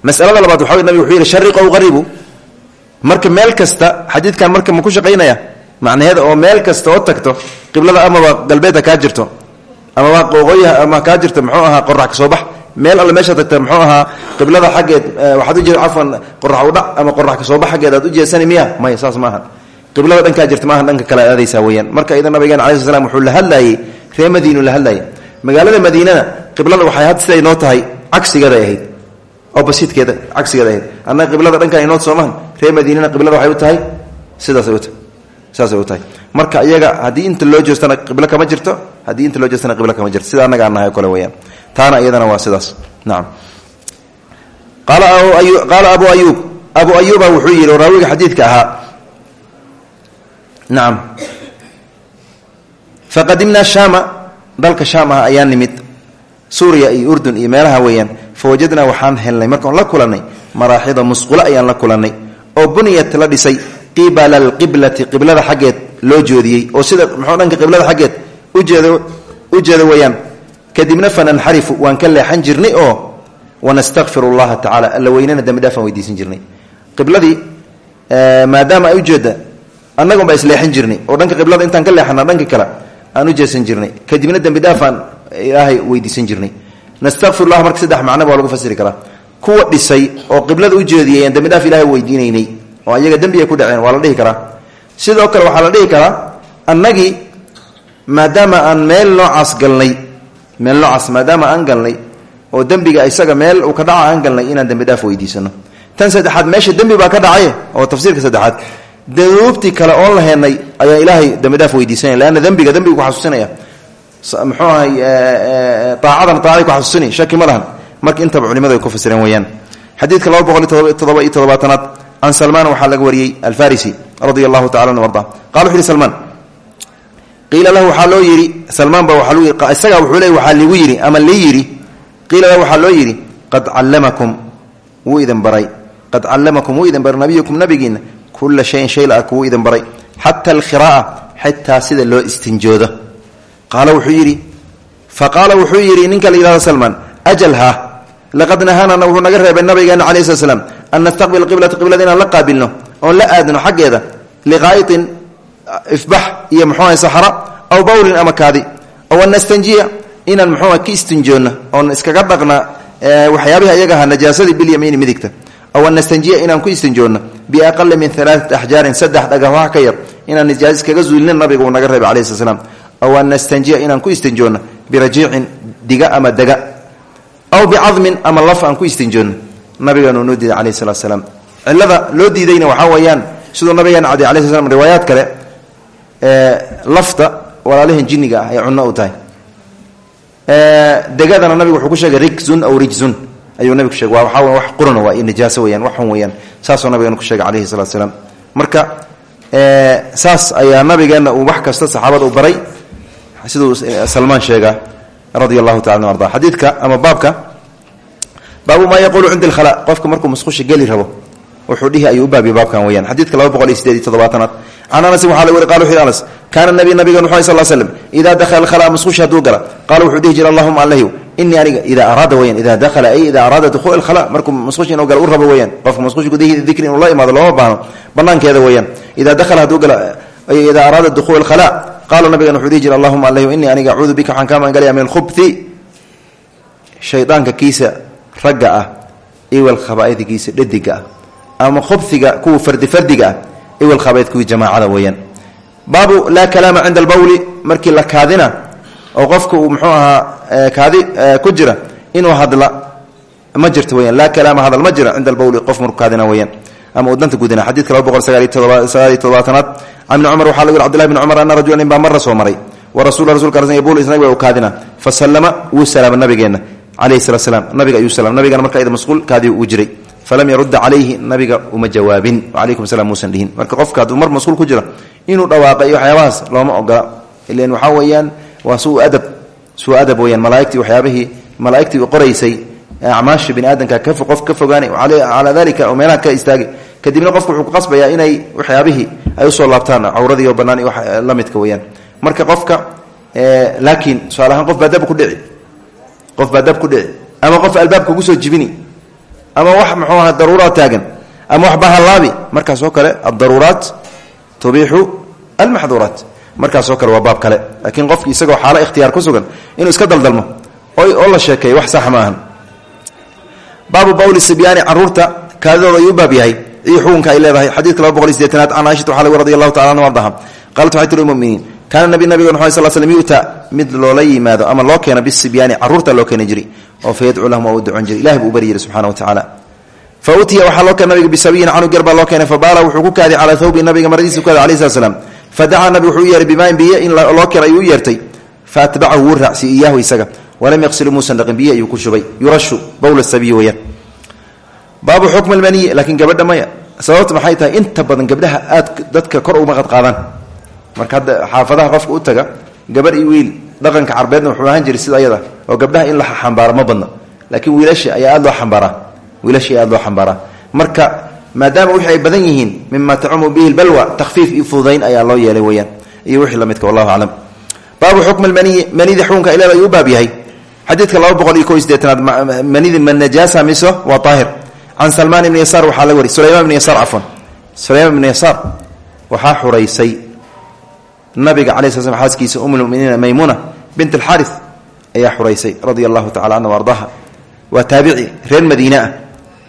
masalada labaad waxa nabig wuxuu yidhi shariqow qaribu marka meel kasta xadiidkan marka ma ku shaqaynaya. Macnaheeda oo meel kasta oo tagto qiblada amaba galbeedha kaa jirto. Amaba qoqooyaha ama kaa jirto muxuu ahaa qorax ka soo bax. Meel alle meesha tagta muxuu ahaa qiblada xaggeed waxaad ujeed cafwan qorax udhac ama qorax ka soo bax xaggeed aad ujeedsani miya maya saas maaha qiblada dhankaa jirta maaha dhanka kale aad aadaysaa weyaan marka idan nabigeena cala sl wuxuu la hadlaayey ree madiinu la hadlaayay magaalada madiinana qiblada waxay had noo tahay cagsigeeday ahayd oppositekeeda cagsigeeda ahayd. Annaga qiblada dhankan inoo soomahan ree madiinana qiblada waxay u tahay sidaasay u tahay. Saasay u tahay. Marka iyaga haddii inta loo jeestana qiblo kama jirto haddii inta loo jeestana qiblo kama jirto. Sida annaga aan kale weyaan taana iyadana waa sidaas. Nacam qaala abu ayuub abu ayuuba wuxuu yidhi raawiga xadiidka ahaa. Nacam faqadimnaa shaama dalka shaam ah nimid. Suuriya iyo urdun iyo meelaha weeyaan fawajadnaa waxaan helnay markaan la kulannay maraaxida musqulo ayaan la kulannay oo buniyat la dhisay qibala alqiblati qiblada xaggeed loo joodiyey oo sida muxuu dhanka qiblada xaggeed ujeeda ujeeda weeyaan kadibna fananxarifu waan ka leexan jirnay oo wanastakfir allaha tacala alla weynana dambi dhaafaan qibladii maadaama ay ujeedda annagun baa isleexan jirnay oo dhanka qiblada intaan ka leexana dhanka kale aan u jeesan jirnay. Kadibna dembi dhaafaan ilaahay weydiisan jirnay nastakfirullah marka saddex macnaba waa lagu fasiri karaa. Kuwa dhisay oo qiblada u jeediyay aan dembi dhaaf ilahay weydiinaynay oo ayaga dembi ku dhaceen waa la dhihi karaa. Sidoo kale waxaa la dhihi karaa annagii maadaama aan meel noocaas galnay meel noocaas maadaama aan galnay oo dembiga isaga meel uu ka dhaca aan galnay inaan dembi dhaaf weydiisano. Tan saddexaad meesha dembi ka dhacaye oo tafsiirka saddexaad danuubtii kale oon la heenay ayaa ilaahay dembi dhaaf weydiisanaya leanna dembiga dembiga ku muxuu ahay aacadana aacday ku xasuusini shaki ma lahan. Marka intaba culimadu ay ku fasireen weeyaan. Xadiidka laba boqol iyo todoba iyo toddobaatanaad can salmaan waxaa laga wariyey alfarisi radia allahu tacala an arda qala wuxu yhi salmaan. Qiila lahu waxaa loo isagaa wuxuu le waxaa ligu yidhi ama lii yidhi. Qiila lahu waxaa loo qad callamakum wuu idin baray. Qad callamakum wuu idin baray. Nabiyukum nabigiina kula shayin shay la kuwuu idin baray. Xata alkhiraa'a xitaa sida loo istinjoodo qaala wuxuu yidhi fa qaala wuxuu yidhi ninka la yihahdo salmaan ajal haa laqad nahaanana wuxuu naga reebay nabigeena calayi slat slam an nastaqbil qiblata qiblada inaan la qaabilno oon la aadno xaggeeda liqaa'itin ifbax iyo muxuuaha saxra aw bawlin ama kaadi an nastanjiya inaan muxuuha ka istinjoonna oon iskaga dhaqna waxyaabihi ayaga ahaa najaasadii bilyamiini midigta aw an nastanjiya inaan ku istinjoonna biaqala min alaaati axjaarin saddex dhagax wax ka yar inaan zuulina nabiga uu naga reebay calayi slat aw an nastanjiya inaan ku istinjoonna birajiicin diga ama dega aw bicadmin ama laf aan ku istinjoonna nabigeenu noo diiday calayhi salatu salaam cilada loo diidayna waxaa weeyaan siduu nabigeena cadiy alai sl slam riwaayaad kale lafta walaalihan jinniga ah ay cunno u tahay degadana nabigu wuxuu ku sheegay rigzun aw rijzun ayuu nabigu sheegay waa waxaa wax qurana waa iyo nijaaso weyaan wax xun weyaan saasuu nabigeena ku sheegay marka saas ayaa nabigeena uu wax kasta saxaabada u baray siduu salmaan sheega radia allahu taala an arda. Xadiidka ama baabka baabu maa yaquulu cinda alkhala qofka markuu musqusha geli rabo wuxuu dhihi ayuu u baabiya baabkan weyaan xadiidka laba boqol iyo sideed la weri qala wuxu anas kaana nabi nabigan wuxu sal slm idaa dakhala alkhala musqusha hadduu gala qaala wuxuu dhihi jira allahuma allahu inii aniga idaa araada weyaan idaa dakhala ay idaa araada dukhul alkhala markuu musqusha inuu gala u rabo weyaan qofka musqusha gudaheeda dikri inuu la imaado looma baahno. Banaankeeda weyaan idaa dakhala hadduu gala idaa araada dukhul alkhala qaala nabigan wuxuu dhihi jira allahuma allahu inii aniga acuudu bika waxaan kaa magangalaya min alkhubthi. Shaydaanka kiisa ragga ah iwal khabaaidi kiisa dhadiga ah ama khubhiga kuwa fardi fardiga ah iwal khabaaid kuwii jamaacada weeyaan. Baabu laa kalaama cinda albawli markii la kaadina oo qofka uu muxuu ahaa kaadi ku jira inuu hadla ma jirto weyaan laa kalaama ama uu danta gudina xadidka laba boqol sagaal iyo sagaal iyo toddobaatanaad can ibni cumar waxaa lagu yiri cbdillahi bni cumar ana rajula nin mara soo wa rasul rasulka yabul isnag waa u kaadina fa sallama wuu salaama nabigeenna calayhi salatu slam nabiga ayuu salam nabigana ida masquul kaadii uu jiray. Falam yarudda calayhi nabiga uma jawaabin. Calaykum salam muusan dhihin. Marka qofka hadduu mar masquul ku jira inuu dhawaaqa iyo waxyaabahaas looma ogola. Ilan waxaa weeyaan waa suu adab suu adab weyaan malaaigtii waxyaabihii malaaigtii qoraysay acmaasha bini aadamka qof ka fogaanay calaa dalika oo meelaha ka istaagay kadibna qofku wuxuu ku qasbayaa inay waxyaabihii ay u soo laabtaan cawradii oo bannaan iyo la midka weyaan marka qofka laakiin tusaale qof baa dab ku dhici qof baa ku dhici ama qof albaabka ugu soo jibini ama wax muxuu aha daruuraad taagan ama wax bahalaabi markaas oo kale addaruuraat tubiixu almaxduuraat. Markaas oo kale waa baab kale. Laakiin qofki isagoo xaalo ikhtiyaar ku sugan inuu iska daldalmo oo la sheekeeyo wax sax ma ahan. Baabu bawli sibyaani carruurta kaadidooda ayuu yahay iyo xukunka ay leedahay. Xadiidka laba boqol iyo sideetanaad can caaishata waxaa lagu radi allahu tacala anhu ardaha. Qalat waxay tiri muminiin kaana nabi nabiga yu'ta mid loola yimaado ama loo keeno bisibyaani carruurta loo keeni jiri oo fa lahum waa u ducon ilahi buu u bari wa tacaala fa utiya waxaa loo keena nabiga bisabiyin canu gar baa loo keenay fabaala wuxuu ku kaaday calaa thawbi nabiga maradiisa ku kaaday alayh slat slam fadacaa nabigu wuxuu u yeehay bimaain biyo in loo keena u yeertay. Fa atbacahu wuu raacsiy iyaahu isaga walam yaqsilu muusan dhaqin biyo ayuu ku yurashu bowla sabiyi weyaan baabu xukmi lmaniyi laakiin gabadha maya. Sababta maxay tahay? Inta badan gabdhaha aad dadka kor uma qadqaadaan marka hadda xaafadaha qofka u taga gabar iyo wiil dhaqanka carbeedna wuxuu ahaan jiray sida oo gabdhaha in la xambaaro ma badna. Laakiin wiilasha ayaa aad loo ambaaraa wiilasha aad loo xambaaraa. Marka maadaama wixii ay badan yihiin mima tacumu bihi lbalwa takhfiif iyo ayaa loo yeelay weyaan iyo wixii lamidka wallahu aclam. Baabu xukmi lmaniyi manida xukunka ileeda ayuu u baab yahay. Xadiidka laba boqol iyo miso waa aahir can salmaan ibni yasaar waxaa la wari sulaymaan ibni yasaar cafwan sulaymaan ibni yasaar waxaa xuraysay nabiga cala sl slam xaaskiisa um lmuminiina maymuna bint alxaari ayaa xuraysay radia allahu tacala anha ardaha. Waa taabici reer madiine ah.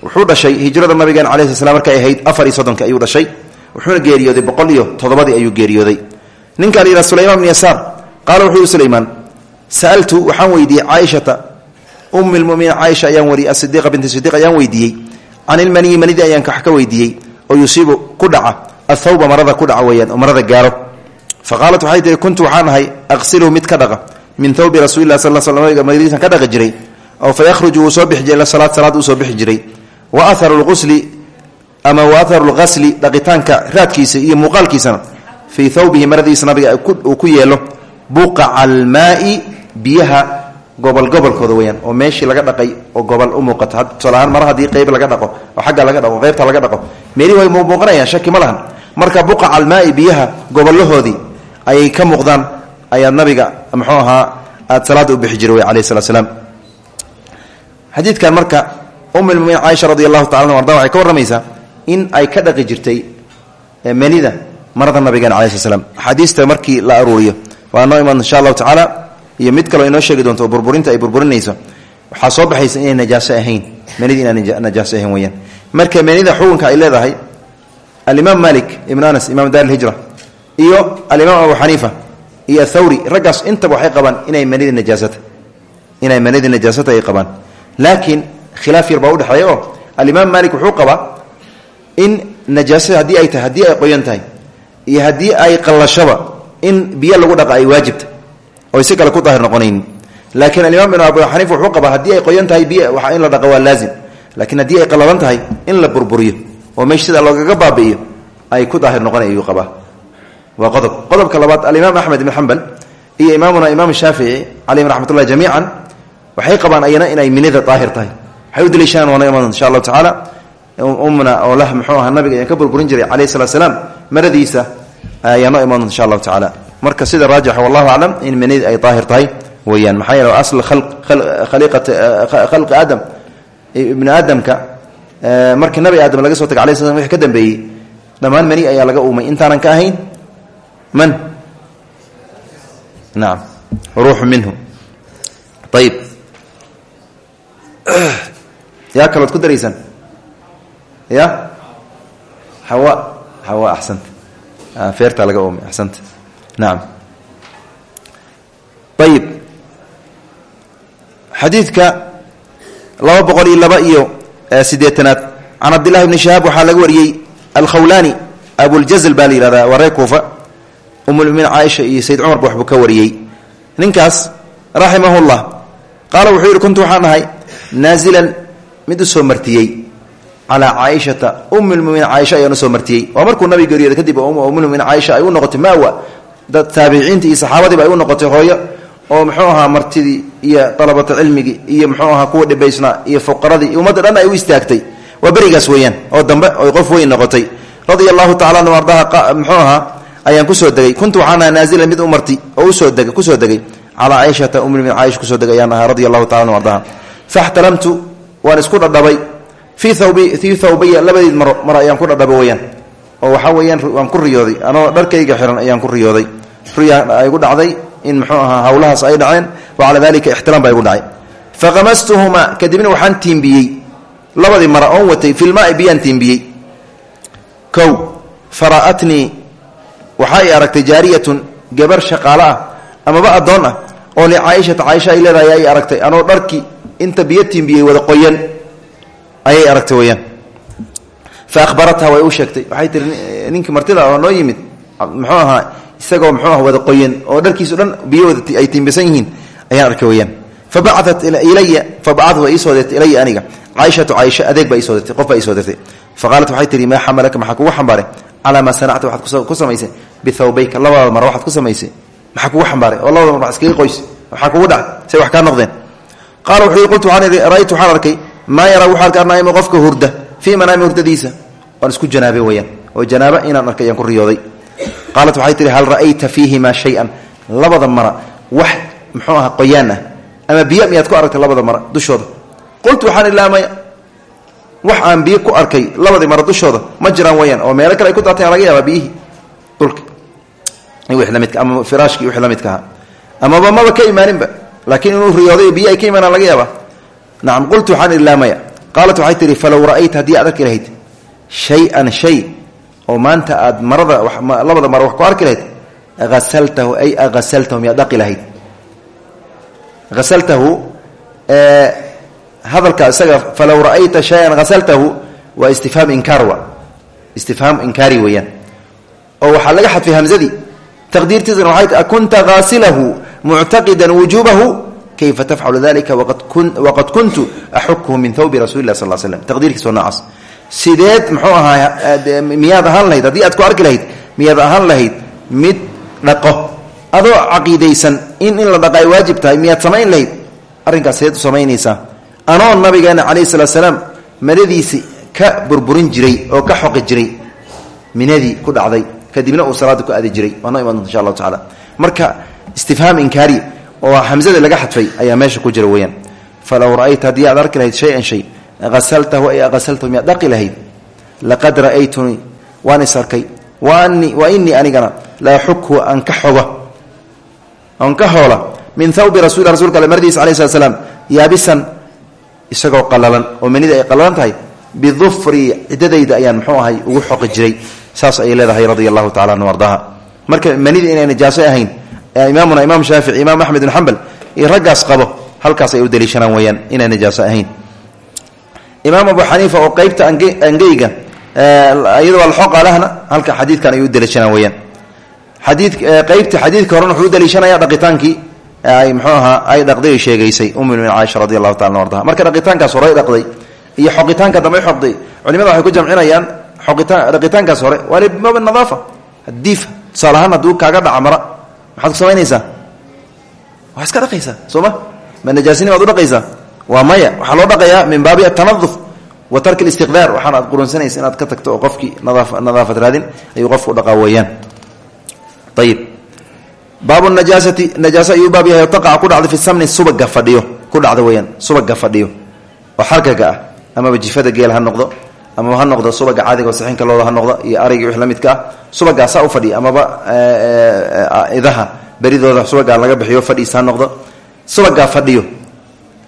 Wuxuu dhashay hijrada nabigeena cala sl slam markay ahayd afar iyo soddonka ayuu dhashay wuxuuna geeriyooday boqol iyo toddobadii ayuu geeriyooday. Ninkaan yidhaha sulaymaan ibni yasaar qaala wuxuu sulaymaan sa'altu waxaan weydiiyey caaishata um lmuminiin caaisha ayaan wari asidiqa binti sidiq ayaan weydiiyey can ilmaniyi manidii ayaan wax ka weydiiyey oo yusiibu ku dhaca athawba marada ku dhaca weyaan marada gaaro. Fa qaalat kuntu waxaan ahay aqsiluhu mid ka dhaqa min thawbi rasuulilah sal sl madiisan ka dhaqi jiray oo fa yakhruju wuu soo bixi jiray salaad jiray. Wa aharu lqusli ama wa aharu lqasli dhaqitaanka raadkiisa iyo muuqaalkiisana fii thawbihi maradiisa nabiga uu ku yeelo buqaca almaai biyaha gobol gobolkooda weyaan oo meeshii laga dhaqay oo gobol u muuqato tusaalahaan mar haddii qeyb laga dhaqo oo xagga laga dhaqo qeybta laga dhaqo meelihii way muuqanayaan shaki ma lahan. Marka buqaca almaai biyaha gobolahoodii ayay ka muuqdaan ayaa nabiga muxuu ahaa aad salaada u bixi jiray wey alayh salat slaam xadiidkan marka um lmuminiin caaisha radi allahu tacala arda waxay ka warramaysaa in ay ka dhaqi jirtay menida marada nabigeena cala sl slam axaadiista markii la aruuriyo waa noo imaan insha allahu tacaala iyo mid kaloo inoo sheegi doonto oo burburinta ay burburinayso waxaa soo baxaysa inay najaaso ahayn. Menida inaan najaaso ahayn weyaan marka menida xukunka ay leedahay alimaam malik ibn anas imam dar alhijra iyo alimaam abu xaniifa iyo athawri raggaas intaba waxay qabaan inay manida najaasata. Inay manida najaasata ay qabaan. Laakiin khilaaf yar baa udhexeeya oo alimaam malik wuxuu in najaasada haddii ay tahay haddii ay qoyan iyo haddii ay qallashaba in biyo lagu dhaqa ay waajibta oy si kale ku daahir noqonaynin laakiin alimaam ibn abu xaniifa wuxuu qabaa haddii ay qoyan tahay waxa in la dhaqa waa laazim. Laakiin haddii ay qallalan tahay in la burburiyo oo meesha sida loogaga ay ku daahir noqonay ayuu qabaa. Waa qodob. Qodobka labaad alimaam axmed ibn xambal iyo imaamuna imaam shaafici calayhim raxmat ullahi waxay qabaan ayana inay minida daahir tahay. Waxay u daliishanaan waana insha allahu tacaala. Umna oo lah muxuu nabiga ayaan ka burburin jiray salatu salaam maradiisa ayaa noo iman insha allahu tacaala marka sida raajixa wallahu aclam in minida ay daahir tahay weyaan maxaa yeele asl khaliqati khalqi aadam ibni aadamka markii nabi aadam laga soo tagay alay slam wixii ka dambeeyey dhammaan mani ayaa laga uumay. Intaanan ka ahayn man? Naam. Ruuxu minhu. Ayib yaa kalood ku daraysaan ya hawa hawa axsanta feertaa laga uumay axsanta naam ayib xadiidka laba boqol iyo laba iyo sideetanaad can cabdillahi bni shahaab waxaa laga wariyey alkhawlaani abuljazl baa la yihahdaa waa reer kuufa umulmuminiin caaisha iyo sayd cumarba waxbuu ka wariyey ninkaas raximahullah qaala wuxuu yidhi kuntu waxaan ahay naazilan mid u soo martiyey calaa caaishata umulmuminiin caaisha ayaan u soo martiyey waa markuu nabi geeriyooda kadib umulmuminiin caaisha ay u noqotay maawa dad taabiciintii iyo saxaabadiiba ay u noqotay hooyo oo muxuu ahaa martidii iyo dalabata cilmigii iyo muxuu ahaa kuwa dhibaysnaa iyo fuqaradii ummadda dhan ay u istaagtay. Waa berigaas weeyaan oo dambe oy qof weyn noqotay. Radia allahu tacala ardaha muxuu ahaa ayaan ku soo degay. Kuntu waxaan ahaa mid u marti oo u soo degay ku soo degay. Calaa caaishata ummin caaisha ku soo degay ayaan ahaa radia allahu tacala anu ardaha. Faxtalamtu waan isku dhadhabay. Fii thawbi fii thawbaya labadeed maro mar ayaan ku dhadhaba weyaan oo waxaa weeyaan waan ku riyooday. Anoo dharkayga xiran ayaan ku riyooday riya aygu dhacday in muxuu ahaa hawlahaas ay dhaceen wa calaa dalika ixtiraam baa igu dhacay. Faqamastuhumaa kadibna waxaan tiimbiyey labadii mara oon watay filmaai biyaan tiimbiyey kow fara'atnii waxaa aragtay jaariyatun gabar shaqaalo ah amaba addoon ah oo licaaishata caaisha ay leedahay ay aragtay anoo dharkii inta biyo tiimbiyey wada qoyan. Ayay aragtay weyaan fa ahbaratha way u waxay tihi ninkii martida oo noo yimid muxuu ahaa isagoo muxuu ah wada qoyan oo dharkiisu dhan biyahooda ay tiimbisan yihiin ayaan arkay weyaan fa bacatat ilaya fa bacad way iisoo aniga. Caaishatu caaisha adeeg baa isoo dirtay qof baa isoo dirtay. Fa qaalat waxay tihi maa xamalaka maxaa kugu xambaaray calaa maa sanacta waxaad ku samaysay? Bithawbayka labada mar waxaad ku samaysay? Maxaa kugu xambaaray oo labada mar qoys. Waxaa kugu dhacay say wax kaa noqdeen. Qaala wuxuu qultu waxaan idhi ra'aytu waxaan arkay maa yaraa wuxuu qofka hurda fii manaami hurdadiisa. Waan isku janaabay weyaan oo janaaba inaan arkay ku riyooday qaalat waxay tihi hal ra'ayta fiihimaa shay-an? Labada mara wax muxuu aha qoyaan ama biyo miyaad ku aragtay labada mara dushooda. Qultu waxaan idhi wax aan biyo ku arkay labadii mara dushooda ma jiraan weyaan oo meelo kale ay ku daatay laga yaabaa biyihii. Dhulka. Wixii lamidka ama firaashkii wixii lamidka ahaa. Amaba maba ka imaaninba laakiin inuu riyooday biyo ay ka imaanaan laga yaabaa. Nacam qultu waxaan idhi laa waxay tihi falow ra'ayta haddii aad arki lahayd shay oo maanta aad marada labada mara wax ku arki lahayd asaltahu ay asaltahu miyaad dhaqi lahayd. Asaltahu hadalka isaga falow ra'ayta shayan asaltahu waa istifhaam inkaar wa. Istifhaam inkaari oo waxaa laga xadfay hamzadii taqdiirtiisana waxay ta kunta haasilahu muctaqidan wujuubahu kayfa tafcalu dalika waqad kuntu axukhu min thawbi rasuli lah sal slm taqdiirkiis waa noocaas sideed muxuu ahaa miyaad ahaan lahayd? Haddii aad ku arki lahayd miyaad ahaan lahayd mid dhaqo. Adoo caqiidaysan in in la dhaqa ay waajib tahay miyaad samayn lahayd? Arrinkaas seed u samaynaysaa anoo nabigeena calayhi salaatu salaam maradiisi ka burburin jiray oo ka xoqi jiray minadii ku dhacday. Kadibna uu salaada ku aadi jiray. Waa noo iman doonta insha allahu tacala marka istifhaam inkaari oo hamzada laga xadfay ayaa meesha ku jira weeyaan. Falow ra'ayta haddii aad lahayd shay-an shay asaltahu ay asaltahu miyaad dhaqi lahayd laqad ra'aytunii waan is arkay wa inii anigana la axukhu aan ka xogo aan ka hoola min thawbi rasul rasulka ale mardiisa alai slat slam yaabisan isagoo qalalan oo manida ay qalalan tahay bidufri ciddadayda ayaan muxuu ahay ugu xoqi jiray saas marka manida inay najaaso ahayn imaamuna imaam shaafici imaam axmed bin xambal iyo raggaas qabo halkaas ay u daliishanaan weeyaan inay najaaso ahayn imaam abu xaniifa oo qeybta angeyga iyadoo alxoqalahna halka xadiidkan ay u daliishanaan weyaan xadii qeybta xadiidka horena wuxuu daliishanaya dhaqitaankii ay mxuu ay dhaqday sheegaysay ummumin caaisha radi allahu taala ardaha. Marka dhaqitaankaas horay dhaqday iyo xoqitaanka dambe xoqday culimada waxay ku jamcinayaan dhaqitaankaas hore waa libaab nadaafa diif tusaale ahaan kaaga dhaca maxaad ku samaynaysaa waa iska dhaqaysaa soo ma? Ma najaasini baad u dhaqaysaa waa maya. Waxaa loo dhaqayaa min baabi atanaduf wa tarki listiqdaar waxaana aad qurunsanaysa inaad ka tagto oo qofkii nadaafad raadin ayuu qofku dhaqaa weeyaan. Ayib baabu najaasati najaasa ayuu baab yahay taqaca ku dhacda fi samni subaga fadhiyo. Ku dhacda weyaan subaga fadhiyo. Oo xarkaga ah. Amaba jifada geel ha noqdo amaba ha noqdo subaga caadiga oo saxiinka looda ha noqdo iyo arayga wix la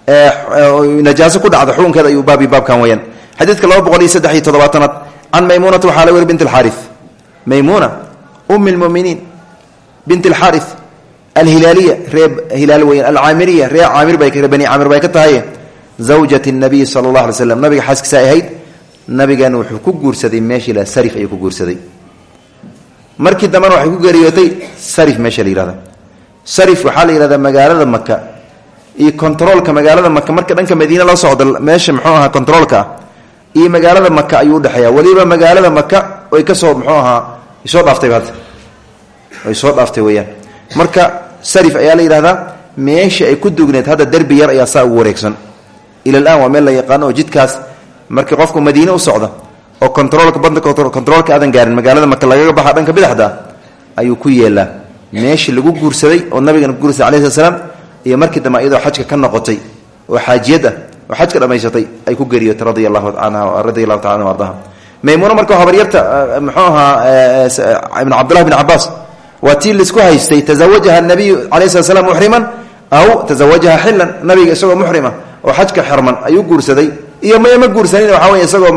najaaso ku dhacda xukunkeeda ayuu baabi baabkan weyaan xadiidka laba boqol iyo saddex iyo toddobaatanaad can maymuunata waxaa la weri bint alxaari maymuna um lmuminiin bint alxaari alhilaaliya ree hilaal weyan alcaamiriya ree caamir bay bani caamir bay ka tahay. Zawjat nabiy sala allah alay slam nabiga xaaskiisa ay ahayd nabigan wuxuu ku guursaday meeshii la sarif ayuu ku guursaday. Markii dambena waxay ku geeriyootay sarif meesha la yihahda sarif waxaa la yihahdaa magaalada maka iyo controolka magaalada maka marka dhanka madiine la socdo meesha muxuu ahaa controolka ah iyo magaalada maka ayuu udhexeeya weliba magaalada maka oy ka soo muxuu ahaa soo dhaaftay ay soo dhaaftay weyaan marka sarif ayaa la yidhahdaa meesha ay ku dugneed hadda derbi yar ayaa saa wareegsan. Ila alaan waa meel la yaqaano oo jidkaas markii qofku madiine u socda oo controolka bada controolka aadan gaarin magaalada maka lagaga baxa dhanka bidaxda ayuu ku yeelaa. Meeshii lagu guursaday oo nabigana guursaday alai slat iyo markii dambe iyadoo xajka ka noqotay oo xaajiyad ah oo xajka dhammaysatay ay ku geeriyootay radia allahu anha radia allahu taala anhu ardaha. Maymuuna marka habaryarta muxuu ahaa ibn cabdillahi bn cabaas waa tii haystay tazawajaha nabiyu alai slat slam aw tazawajaha xilan nabiga isagoo muxrima oo xajka xirman ayuu guursaday. Iyo ma guursanin waxaa wey isagoo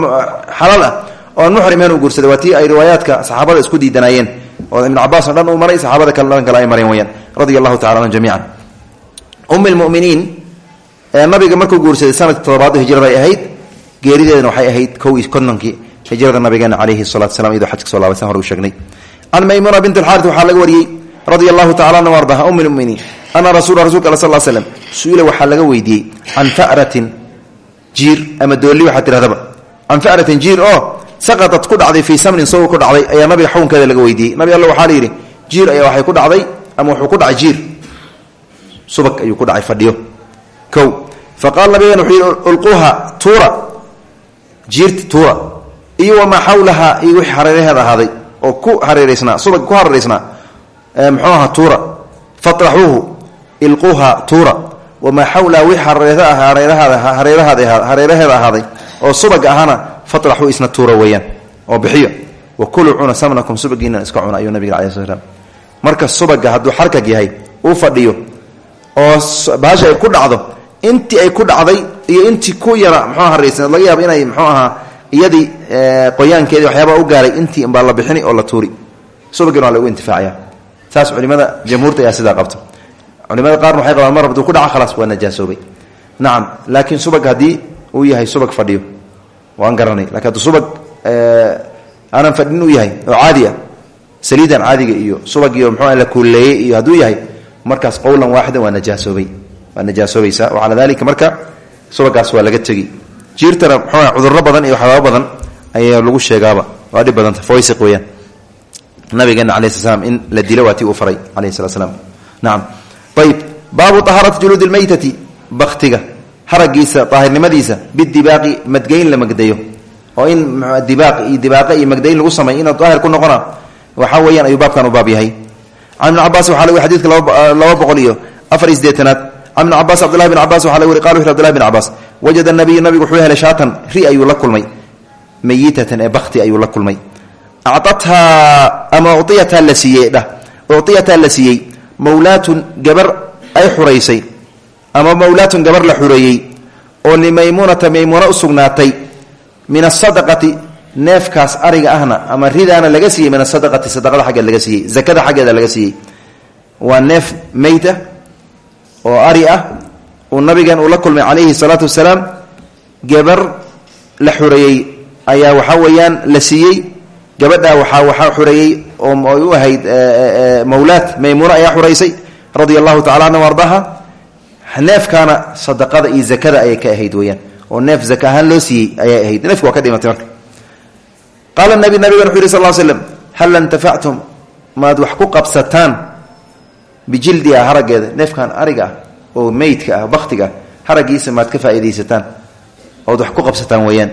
xalaal ah oon muxrimeen u guursaday. Waa ay riwaayaadka saxaabada isku diidanaayeen oo ibn cabaasoo dhan uu maray saxaabada kale dhan kale ay mareen weyaan radia allahu tacala um lmuminiin nabiga markuu guursaday sanadki todobaad hijrada ay ahayd geerideedana waxay ahayd kow iyo kontonkii hijrada nabigeena calayhi salatu slam iyadoo xajka soo laabay san hore u sheegnay. Can maymuna bint alxaarit waxaa laga wariyey radia allahu tacala anhu ardaha um ana rasula rasulka al sal l slam su'ila laga weydiiyey can faratin jiir ama doolli waxaa tihahdaba can faratin jiir oo saqatat ku dhacday fii samnin sago ku dhacday ayaa nabiga xukunkeeda laga weydiiyey. Nabi alla waxaa la yidhi jiir ayaa waxay ku dhacday ama wuxuu ku dhacay jiir subag ayuu ku dhacay fadhiyo. Kow fa qaala nabigan wuxuu yidhi ulquuha tuura jiirta tuura iyo wamaa xawlaha iyo wixii hareeraheeda ahaaday oo ku hareeraysnaa subag ku hareeraysnaa muxuu ahaa tuura fatraxuuhu ilquuha tuura wamaa xawlaha hareerahaada hareeraheeda ahaaday oo subaga ahana fatraxuu isna tuura weeyaan oo bixiyo. Wa kuluu cuna samnakum subagiina iska cuna ayuu nabiga alai sl marka subaga hadduu xarkag yahay uu fadhiyo oo bahasha ay ku dhacdo. Intii ay ku dhacday iyo intii ku yara mxuu haraysan laga yaaba inay mxuu ahaa iyadii qoyaankeedii waxyaabaa u gaaray intii inbaa la bixini oo la tuuri. Subagina waa lagu intifaacaya saas culimada jamhuurta ayaa sidaa qabta culimada qaarna waxay qabaan mar ku dhaco khalaas waa najaasoobay. Nacam laakiin subag haddii uu yahay subag fadhiyo. Waan garanay hadduu subag aanan fadhin u yahay oo caadi ah saliidan caadiga iyo subag iyo mxuu la kuuleeyey iyo hadduu yahay markaas qowlan waaxidan waa najaasoobay waa najaasoobaysa. Wacala dalika marka subagaas waa laga tegi. Jiirtana mxuu cudurro badan iyo waxyaaba badan ayaa lagu sheegaaba. Waa dhib badanta foysiq weyaan nabigeena alai sl slam in la dilo waa ti uu faray alayhi slat slam nacam ayib baabu ahaarati juluudi lmeytati baktiga haragiisa daahirnimadiisa bidibaaqi madgeyn la magdayo. Oo in dibaaq iyo dibaaqa iyo magdayn lagu samay inuu daahir ku noqona. Waxaa weeyaan ayuu baabkan u baab yahay can ibn cabaas waxa lg xadidka laba boqol iyo afar iyo sideetanaad can ibn cabaas cabdillahi bn cabas waxa la weri qala wuxu abdillahi bn cabaas wajada nabiyu nabigu wuxuu helay shaatan ri ayuu la kulmay. Meyitatan ee bakti ayuu la kulmay. Actathaa ama uiyataa la siiyey dhah uiyataa la siiyey. Mawlaatun gabar ay xuraysay ama mawlaatun gabar la xureeyey oo limaymuunata maymuuna u sugnaatay neefkaas ariga ahna ama ridaana laga siiyey min asadaqati sadaqada xaggeed laga siiyey zakada xaggeeda laga siiyey. Waa neef meyta oo ari ah uu nabigan uu la kulmay calayhi salaatu wasalaam. Gabar la xureeyey ayaa waxaa weeyaan la siiyey. Gabadhaa waxaa waxaa xureeyey oo ay u ahayd mawlaad maymuuna ayaa xureysay radia allahu tacala anha ardaha. Neefkaana sadaqada iyo zakada ayay ka ahayd weyaan oo neef zaka ahaan loo siiyey ayay ahayd. Neefki waa ka dhimatay marka qaala nabi nabigan wuxu yhi sal slm hal intafactum maad wax ku qabsataan bijildiha haraggeeda neefkan ariga ah oo meydka ah baktiga ah haraggiisa maad ka faaidaysataan ood wax ku qabsataan weyaan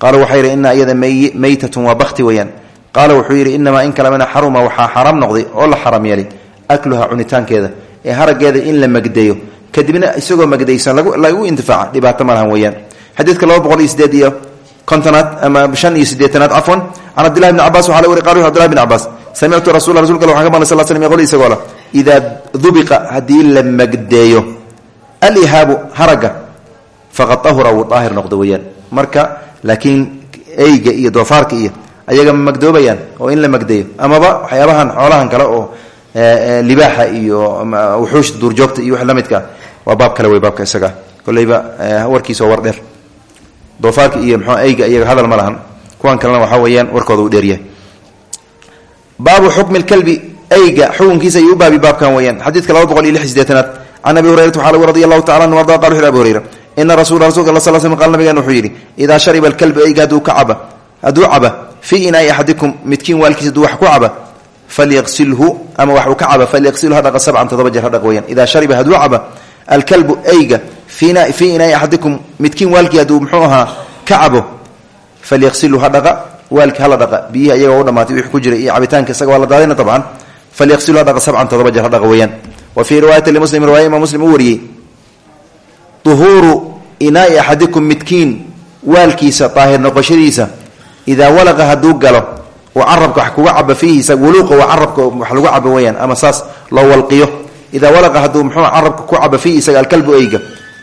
qaala waxaa yidhi ina iyada meytatun waa bakti weyaan qaala wuxuu yidhi inamaa in kalamana xaruma waxaa xaraam noqday oo la xaram yeelay akluha cunitaankeeda ee haraggeeda in la magdeeyo. Kadibna isagoo magdaysan lagu intifaaca dhibaato malahan weyaan xadiidka kontonaad ama shan iyo sideetanaad cafwan can cabdillahi bni cabas waxa la wari qal abdillahi bni cabas samictu rasul rasulka waxan ka maqlay sal slm yqol isagoo leh idaa dubiqa haddii la magdeeyo alihaabu haragga faqad ahura wuu daahir noqdo weyaan marka laakiin eyga iyo doofaarka iyo ayaga ma magdoobayaan oo in la magdeeyo. Amaba waxyaabahan xoolahan kale oo libaaxa iyo wuxuushta duurjoogta iyo wax la midkaa waa baab kale wey baabka doofaarka iyo mxu eyga iyaga hadal ma lahan. Kuwan kalena waxaa weeyaan warkooda u dheeryahay. Baabu xukmi lkalbi eyga xukunkiisa ayuu u baabi baabkan weyaan xadiidka laba boqol iyo lix sideetanaad can abi hurayrata waxaa lagu radi allahu tacala anu arda qal wuxu abi hurayra ina rasula rasulka alla sl sl qal nabigan wuxuu yidhi idaa shariba alkalbu eyga hadduu ka caba hadduu caba fii inaai axadikum midkiin waalkiisa hadduu wax ku caba falyaqsilhu ama wax uu ka caba falyaqsilhu ha dhaqa sabcan todoba jeer ha dhaq weyaan idaa shariba hadduu caba alkalbu eyga fii inaai axadikum midkiin waalkii muxuu ahaa ka cabo falyaqsilhu ha dhaqa waalki hala dhamaatay wixii ku jiray iyo cabitaanka isaga waa la daadina dabcan. Falyaqsilhu ha dhaqa sabcan todoba wa fii riwaayati limuslim riwaaya imaam muslim u wariyey duhuuru inaai axadikum midkiin waalkiisa daahir noqoshadiisa idaa walaqa hadduu galo oo carabka wax kuga caba fiihiisa wuluuqa waa carabka wax lagu cabo weyaan ama saas loo walqiyo. Idaa walaqa hadduu muxuu carabka ku caba fiihi isaga alkalbu eyga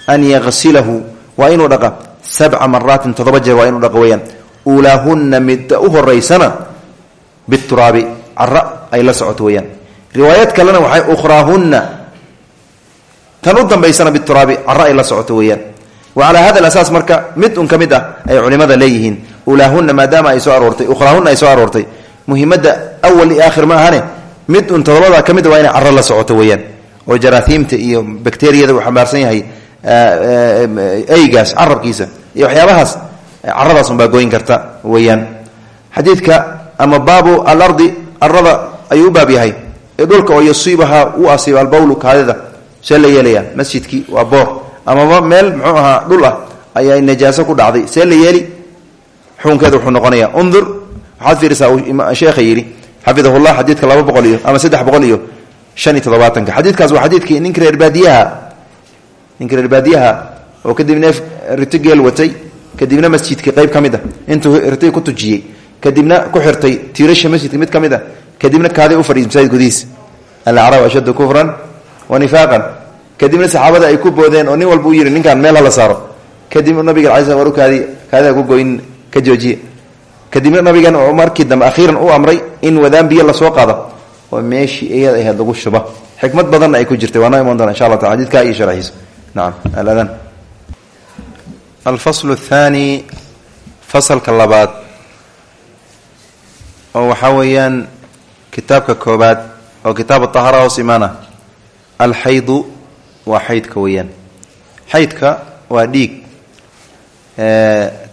an yaqsilahu waa inuu dhaqa sabca maraatin toddoba jeer waa inuu dhaqa weyaan uulaahunna midda u horaysana bituraabi ay la socoto weyaan riwaayad kalena waxay ukhraahunna tan u dambaysana bituraabi ay la socoto weyaan wa calaa hada alasaas marka mid un ka mid ah ay culimada leeyihiin ulaahunna ay soo aroortay ukhraahunna ay soo aroortay muhimadda awal iyo aakhir ma ahane mid un todobada ka mid waa la socoto weyaan oo jarahiimta iyo bakteriyada uu xambaarsan yahay eygaas carabkiisa iyo waxyaabahaas caradaas unbaa gooyin karta weyaan xadiidka ama baabu alardi arada ayuu u yahay. Ee dhulka oo yasiibahaa u asiiba albawlu kaadida. See la yeelaya masjidkii waa boor. Amaba meel muxuu ahaa dhul ah ayaa najaaso ku dhacday. See la yeeli? Xukunkeeda undur. Waxaad fiirisaa sheekha yidhi xafidahullah xadiidka laba boqol ama saddex boqol iyo shan iyo toddobaatanka xadiidkaas waa xadiidkii ninka reer baadiyaha ninka reer baadiyaha oo kadib neef geel watay kadibna masjidka qayb ka mid a riti ku tujiyey kadibna ku xirtay tiirasha masjidka mid ka mid a kadibna kaaday u fadhiis masaajid gudihiis. Alacrab ashaddu kufran wa nifaaqan. Kadibna saxaabada ay ku boodeen oo nin walba u yidhi ninkaan meel hala saaro. Kadib nabiga alay sl war kaadi ku goyn ka joojiye kadibna nabigan oo markii dambe u amray in wadaan biyo la soo qaado. Oo meeshii iyada ahayd lagu shuba xikmad badanna ay ku jirtay. Waa noo iman doona insha allah taala xadidkaa iyo sharxiisa nacam aladan alfaslu athaani fasalka labaad oo waxaa weeyaan kitaabka koobaad oo kitaab tahara hoos imaana alxaydu waa xaydka weeyaan xaydka waa dhiig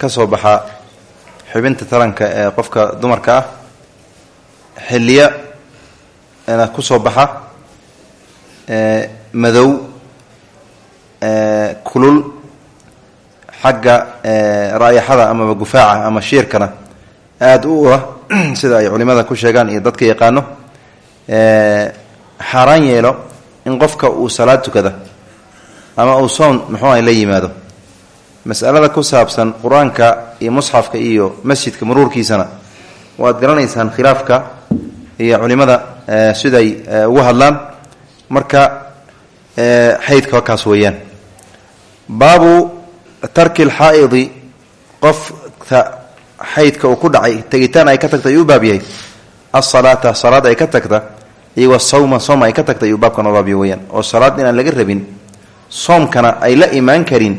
ka soo baxa xibinta taranka ee qofka dumarka ah xiliya ku soo baxa madow kulul xagga raayaxada amaba gufaaca ama shiirkana aada u ura sida ay culimada ku sheegaan iyo dadka yaqaano xaaraan yeelo in qofka uu salaad tukada ama uu soon muxuu ah la yimaado. Masalada ku saabsan qur'aanka iyo musxafka iyo masjidka muruurkiisana waad garanaysaan khilaafka iyo culimada siday ugu hadlaan. Marka xaydka kaas weeyaan baabu tarki lxaa'idi qofka xaydka uu ku dhacay tegitaan ay ka tagta ayuu baab yahay. Asalaata salaad ay ka tagta iyo wasawma soom ay ka tagta ayuu baabkan oo baabya weyaan oo salaad inaan laga rabin soomkana ay la imaan karin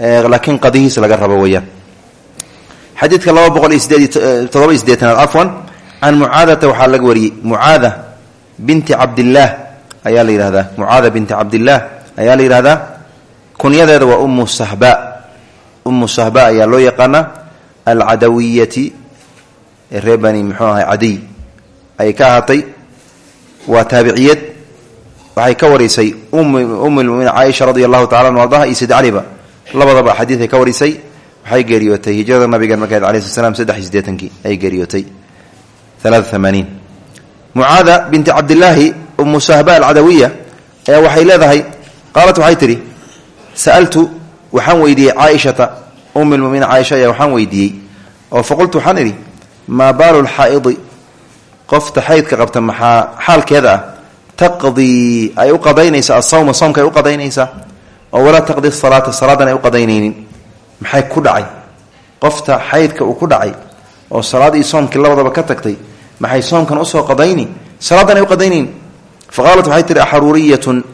laakiin qadihiis laga rabo weyaan xadiidka laba boqol iyo sideed todoba iyo sideetanaad cafwan can mucaadata waxaa laga wariyey mucaada binti cabdillaah ayaa la yidhahdaa mucaada kunyadeeda waa ummu sahba. Ummu sahba ayaa loo yaqaanaa alcadawiyati ee reer bani muxuu ahay cadiy. Ayay ka ahaatay waa taabiciyad waxay ka warisay ummulmuminiin caaisha radi allahu tacala an ardaha iyo sid caliba. Labadaba ka warisay waxay geeriyootay hijrada nabigan markeed alai sl slam saddex ay geeriyootay. Alaaa amaaniin mucaada binti cabdilaahi umu sahba alcadawiya ayaa waxay leedahay qaalat waxay tidhi sa'altu waxaan weydiiyey caaishata um lmuminiin caaisha ayaa waxaan weydiiyey oo faqultu waxaan idhi maa baalu lxaa'idi qofta xaydka qabta maxaa xaalkeeda ah taqdii ay u qadaynaysa asawma soomka ay u qadaynaysaa oo walaa taqdi salaata salaadan ay u qadaynaynin maxay ku dhacay qofta xaydka uu ku dhacay oo salaad iyo soomkii labadaba ka tagtay maxay soomkan u soo qadayni salaadan ay u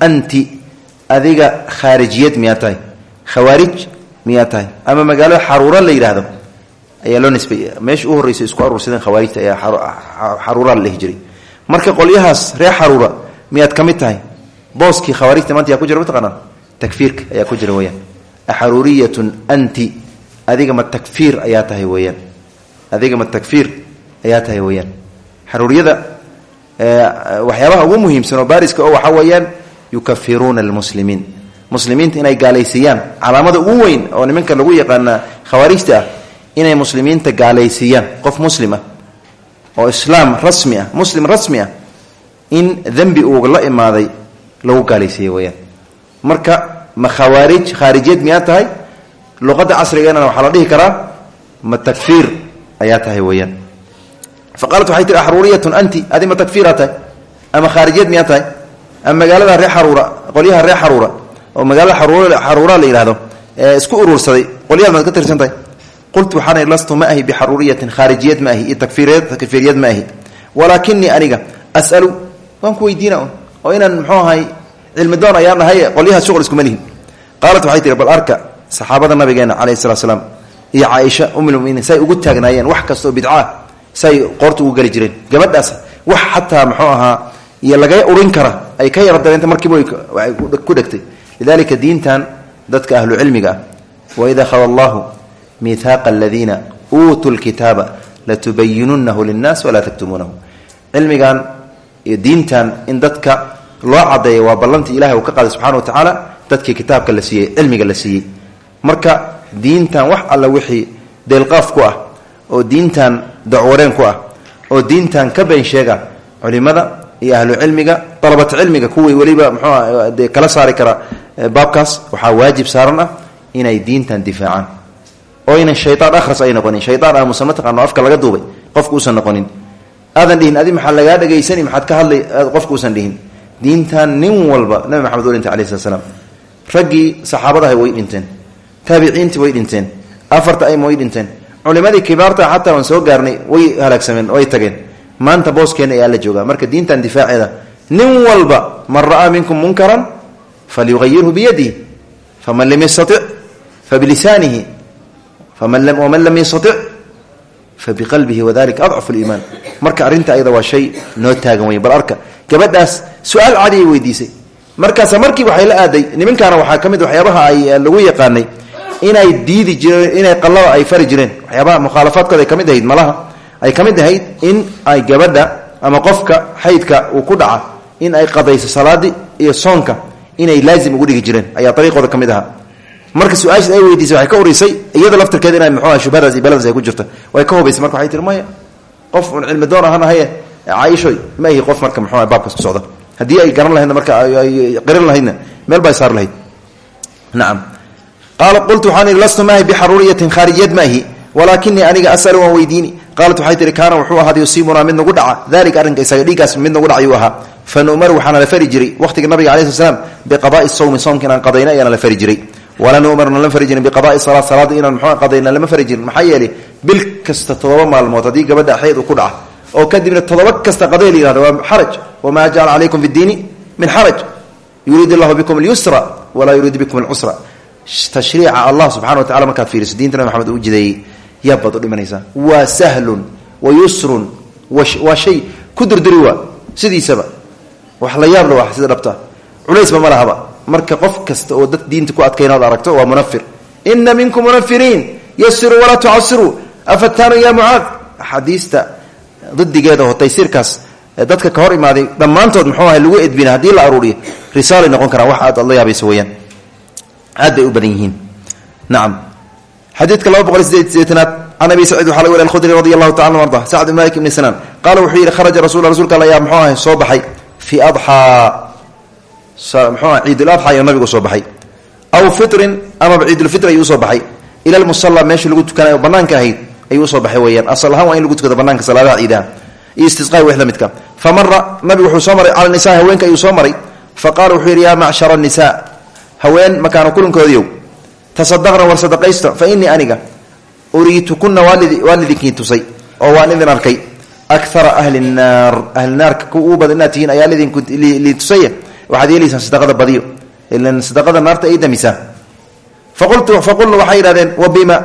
anti adiga khaarijiyad miyaa tahay? Khawaarij miyaa tahay? Ama magaalada xaruura la yidhaahdo? Ayaa loo nisbay. Meesha u horreysa isku aruursadeen khawaarijta ayaa xaruura la dhihi marka qolyahaas reer xaruura miyaad ka mid tahay? Booskii khawaarijta ku jira mataqaanaa takfiirka ayaa ku jira weyaan axaruuriyatun anti. Adiga ma takfiir ayaa tahay weyaan adiga ma takfiir ayaa tahay weyaan xaruuriyada waxyaabaha ugu muhiimsan oo baariska oo waxaa weeyaan yukafiruuna almuslimiin. Muslimiinta inay gaalaysiiyaan. Calaamada ugu weyn oo nimanka lagu yaqaana khawaarijta ah inay muslimiinta gaalaysiiyaan. Qof muslim ah oo islaam rasmi ah muslim rasmi ah in dembi uu la imaaday lagu gaalaysiiya weyaan marka ma khawaarij khaarijiyad miyaa tahay? Luqadda casrigeennana waxaa la dhihi karaa ma takfiir ayaa tahay weyaan fa qaalat anti adi ma ama khaarijiyad miyaa tahay magaalada reer xaruura qolyaha reer xaruura oo magaalada xaruura la yidhahdo ee isku urursaday. Qolyaha maad ka tirsan tahay qultu waxaan ihi lastu ma ahi bixaruuriyatin khaarijiyad ma ahi iyo takfiiriyad ma ahi. Walaakinii aniga asalu waan ku weydiina oo inaan muxuu ahay cilmi doon ayaan ahay qolyahaas shuql iskuma lihin. Qaalat waxay tihi bal arka saxaabada nabigeena calayhi salatu salaam iyo caaisha umulmuminiin say ugu taagnaayeen wax kastaoo bidcaa say qoorta ugu geli jireen gabadhaas wax xataa muxuu ahaa iyo laga urin kara ay ka yara dareenta markiiba ku dhegtay. Lidalika diintan dadka ahlu cilmiga ah waida khada allahu miihaaqa aladiina uutuu lkitaaba latubayinunahu linnaas walaa taktumuunahu cilmigan iyo diintan in dadka loo cadeeya waa ballantii ilahay uu ka qaaday subxana wa tacaala dadkii kitaabka la siiyey cilmiga la siiyey. Marka diintan wax alla wixii deelqaaf ku ah oo diintan dacwareen ku ah oo diintan ka been sheega culimada iyo ahlu cilmiga dalabat cilmiga kuwii weliba mxuu de kala saari kara baabkaas waxaa waajib saaran ah inay diintan difaacaan. Oo ynan shayaan akhras ay noqonin. Shayaan aamusan mataqaano afka laga duubay qofka uusan noqonin. Aadan dhihin adi maxaa lagaa dhegaysani maxaad ka hadlay qofka uusan dhihin. Diintan nin walba nabi maxamed u dhintay alayhi slat slam raggii saxaabadaha way dhinteen taabiciintii way dhinteen afarta ayma way dhinteen. Culimadii kibaarta xataa aan soo gaarnay way halaagsameen way tageen maanta booskeenna ayaa la joogaa. Marka diintan difaaceeda nin walba man ra'aa minkum munkaran falyuayirhu biyadihi faman lam yastatic fabilisaanihi waman lam yastatic fabiqalbihi wadalika adcafu liimaan marka arrinta ayada waa shay noo taagan wey bal arka gabadhaas su'aal weydiisay. Markaasa markii waxay la aaday nimankaana waxaa ka mid ay lagu yaqaanay inay diidi jireen inay qallada ay fari jireen. Waxyaabaha ay ka mid malaha ay ka mid ahayd in ay gabadha ama qofka xaydka uu ku dhaca in ay qadayso salaadii iyo soonka inay laazim ugu dhigi jireen. Ayaa ariiqooda ka ahaa. Marka su'aashaas ay weydiisay waxay ka urisay iyada laftirkeeda inay muxuuha shubhadaas iyo baladaas ay ku jirta way ka hubaysay marka waxay maya qof un cilmi doon ahaan ahaye caaishoy ma ihi qof marka muxuuha baabkaas ku socda. Haddii ay garan lahaydna marka ay qiran lahaydna meel baa saar lahayd. Nacam qaala qultu waxaan ihi lastu maahi bixaruuriyatin khaarijiyad ma ihi walaakinii aniga asalu waan weydiini qaalat waxay tihi kaana wuxuu ahaad yusiibunaa mid nagu dhaca. Dalika arrinka isaga dhiiggaas mid nagu dhacayuu ahaa. Fa nu'maru waxaana la fari jiray. Waqtiga nabiga alai sl slam biqadaai sawmi soomka inaan qadayna ayaana la fari jiray. Walaa nu'marna lama fari jirin biqadaai salaa salaada inaan muxuu qadayna lama fari jirin. Maxaa yeelay bil kasta todoba maalmood haddii gabadha xeyd uu ku dhaca oo kadibna todoba kasta qaday la yihahdo waa xaraj wamaa jacala calaykum fi ddiini min xaraj yuriid allahu bikum alyusra walaa yuriidu bikum alcusra tashriica allah subxana wa tacala markaad fiiriso diinta nabi maxamed uu jideeyey yaab baad u sahlun wa yusrun waa shay ku durduri waa sidiisaba. Wax la yaab la sida dhabta. Culaysba ma lahaba. Marka qof kasta oo dad diinta ku adkayna od aragto waa munafir. Ina minkum munafiriin yasiruu walaa tucasiruu afataanu ya mucaad axaadiista didigeeda oo taysiirkaas dadka ka hor imaaday dhammaantood muxuu ahay lagu edbina haddii la aruuriyo risaalay noqon karaan wax aad la yaabaysa weyaan aad bay u badan yihiin. Nacam xadiidka laba boqol sideed sideetanaad can abi sacid waxaa laga wari alkhudri radi allahu taala anu arda sacd malik ibni sanaan qaala wuxuu yidhi kharaja rasul rasulka alla ayaa muxuu ahay soo baxay fii adxaa muxuu aha ciidul adxa ayuu nabigu soo baxay. Aw fitrin amaba ciidulfitri ayuu u soo baxay. Ila lmusalla meeshii lagu tukanayo o banaanka ahayd ayuu u soo baxay weyaan asal ahaan waa in lagu tukado banaanka salaadaha ciidaha. Iyo istisqaa wix la midka. Fa mara nabigu wuxuu soo maray cala kulankoodiiow tasadaqna war sadaqaysta fa innii aniga uriitukuna waa lidinkiin tusay oo waan arkay. Akara ahli naar ahli naarka kuwa ugu badan inaad tihiin ayaa lidintusaya waxaad yeelaysaan sadaqada badiyo. Ilan sadaqada naarta ay damisaa. Faqultu faqulna waxay yidhahdeen wa bima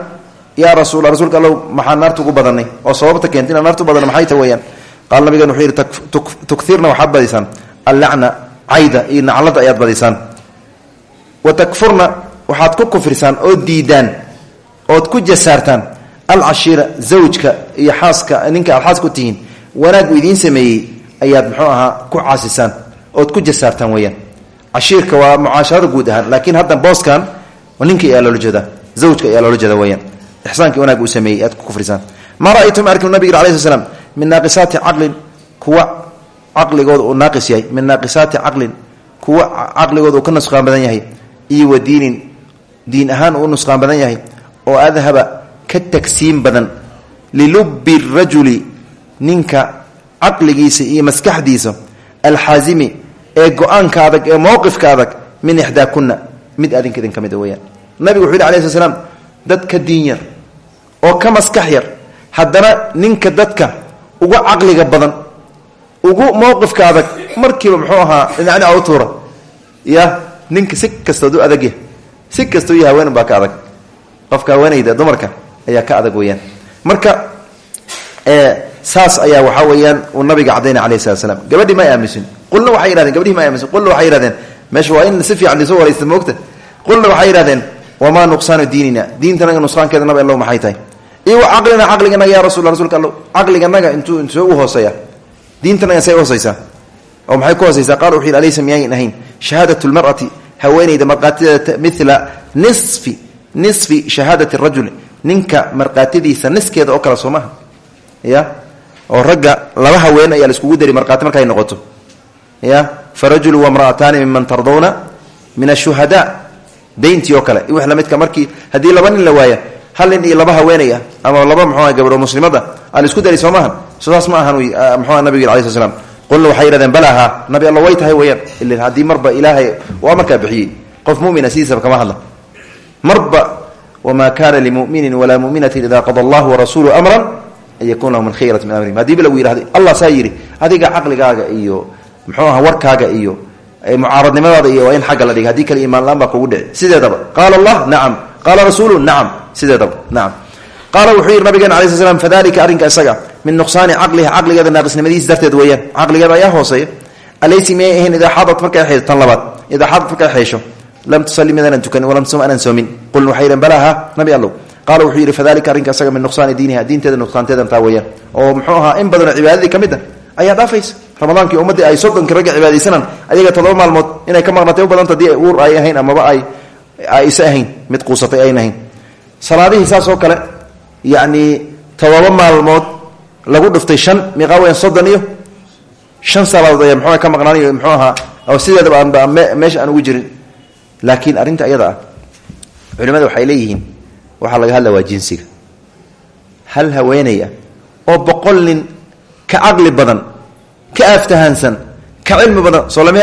yaa rasuula rasuulka allow maxaa badanay oo sababta keenta inaa naarta u badana maxay ta weyaan qaala nabigan wuxuu yidhi tukirna waxaad badisaan allacna cayda iyo naclada ayaad wa takfurna waxaad ku kufrisaan oo diidaan ood ku jasaartaan alcashiira zawjka iyo xaaska ninka aad xaas ku tihiin wanaaggu idiin sameeyey ayaad muxuu ahaa ku caasisaan ood ku jasaartaan weyaan cashiirka waa mucaasharada guud ahaan laakiin hadda booskan ninka ayaa loola jeeda zawjka ayaa loola jeeda weyaan ixsaanki wanaag uu sameeyey aad ku kufrisaan. Ma ra'aytum arkin nabig alai sl min naaqisaati caqlin kuwa caqligooda uu yahay min naaqisaati caqlin kuwa caqligooda uu ka nusqaan badan yahay iyo wa diin ahaan uu nusqaan badan yahay oo adhaba ka tagsiin badan lilubbi rajuli ninka caqligiisa iyo maskaxdiisa alxaazimi ee go'aanka adag ee mowqifka adag min ixdaa kuna mid adinka idin ka mid a weyaan nabigu wuxu yidhi alai sl slam dad diin yar oo ka maskax yar haddana ninka dadka ugu caqliga badan ugu mowqifka adag markiiba muxuu ahaa dhinacdhinac u tuura ya ninka si kastood u adagya si kastoo iyo haween baa ka adag. Qofka haweenayda dumarka ayaa ka adag weyaan marka saas ayaa waxaa weeyaan uu nabiga cadaynay alayh salat slam gabadhii ma aaminsin qulna waxay yidhahdeen gabadhihi ma aaminsin qulna waxay yidhahdeen meesha in si fiican lisoo waraysta moogta qulna waxay yidhahdeen wamaa nuqsaanu diinina? Diintanaga nusqaankeeda naba allow maxay tahay. Iyo wa caqlina caqliganaga ya rasul rasuulka allow caqliganaga intuu intuu u hooseeya diintanaga say hooseysaa oo maxay ku hooseysaa qaal wuxu yidhi alaysa miyaayn ahayn? Shahaadat lmar'ati haweenayda markhaatideeda mila nisfi nisfi shahaadati rajul ninka markhaatidiisa niskeeda oo kale soo maha ya? Oo ragga laba haween ayaa laiskugu dari markhaati markay noqoto. Ya? Farajulu wamra'ataani miman tardawna min ashuhada. Dayntii oo kale. Wix lamidka markii haddii laba nin la waaya hal nin iyo laba haweenay ah ama laba muxuuha gabdho muslimada aan isku dari soo maahan sidaas ma ahan muxuuha nabiga alai sl slam qulna waxay yidhahdeen balaha nabi alla way tahay weyaan ila haddii marba ilaahay waa markaa bixiyey. Qof mumina sidiisaba kama hadla. Marba wamaa kana limuminin walaa muminatin ida qada allahu warasulu amran an yakun lahu min khiyrat min amrihim. Haddiiba lagu yihahda allah saa yidhi adiga iyo muxuu aha warkaaga iyo mucaaradnimadaada iyo in xagga la dhiga haddii kale imaan la'aan baa kugu dhici sideedaba qaala allah nacam qaala rasuulu nacam sideedaba nacam qaala wuxuu yidhi nabigeena alai sl fadalika arrinka isaga min nuqsaani caqliha caqligeeda naaqisnimadiisa darteed weeyaan caqligeeda ayaa hooseeya. Alaysi miyay ahayn idaa xaadat markay tan labaad. Idaa xaadat markay xeesho. Lam tusalli midaanan tukanin walam tusum aanan soomin. Qulna waxay yidheen balaha nabi allow. Qaala wuxuu yidhi fadalika arrinka isaga min nuqsaani diiniha diinteeda nuqsaanteedan taa weeyaan oo muxuu ahaa in badanoo cibaadadii ka mid a ayaa dhaafaysa. Ramadaankii ummaddii ay soddonkii ragga cibaadaysanaan ayaga toddoba maalmood inay ka maqnatay u badanta haddii uur ay ahayn amaba ay aysa ahayn mid quusatay ayn ahayn. Salaadihii saas todoba lagu dhuftay shan miiqaa weyan soddon iyo shan salaadood ayaa muxuuha ka maqnaanayo muxuu ahaa oo sideedaba aanba meesha aan ugu jirin. Laakiin arrinta iyada ah culimada waxay leeyihiin waxaa laga hadla waa jinsiga. Hal haweeney oo boqol nin ka caqli badan ka aftahaansan ka cilmi badan soo lama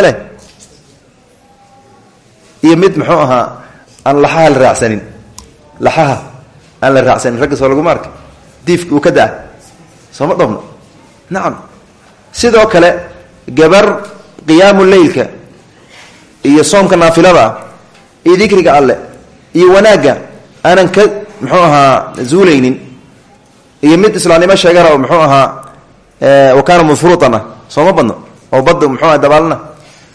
iyo mid muxuu ahaa aan laxaha la raacsanin. Laxaha aan la raacsanin ragga soo laguma arka diifki uu ka daa sooma dhabno nacam. Sidoo kale gabar qiyaamu leylka iyo soomka naafilada ah iyo dikriga alle iyo wanaagga aanan ka muxuu ahaa zuulaynin iyo mid islaamnimo sheegana oo muxuu ahaa wa kaana mufruutan ah sooma badno oo badda muxuu aha dabaalna.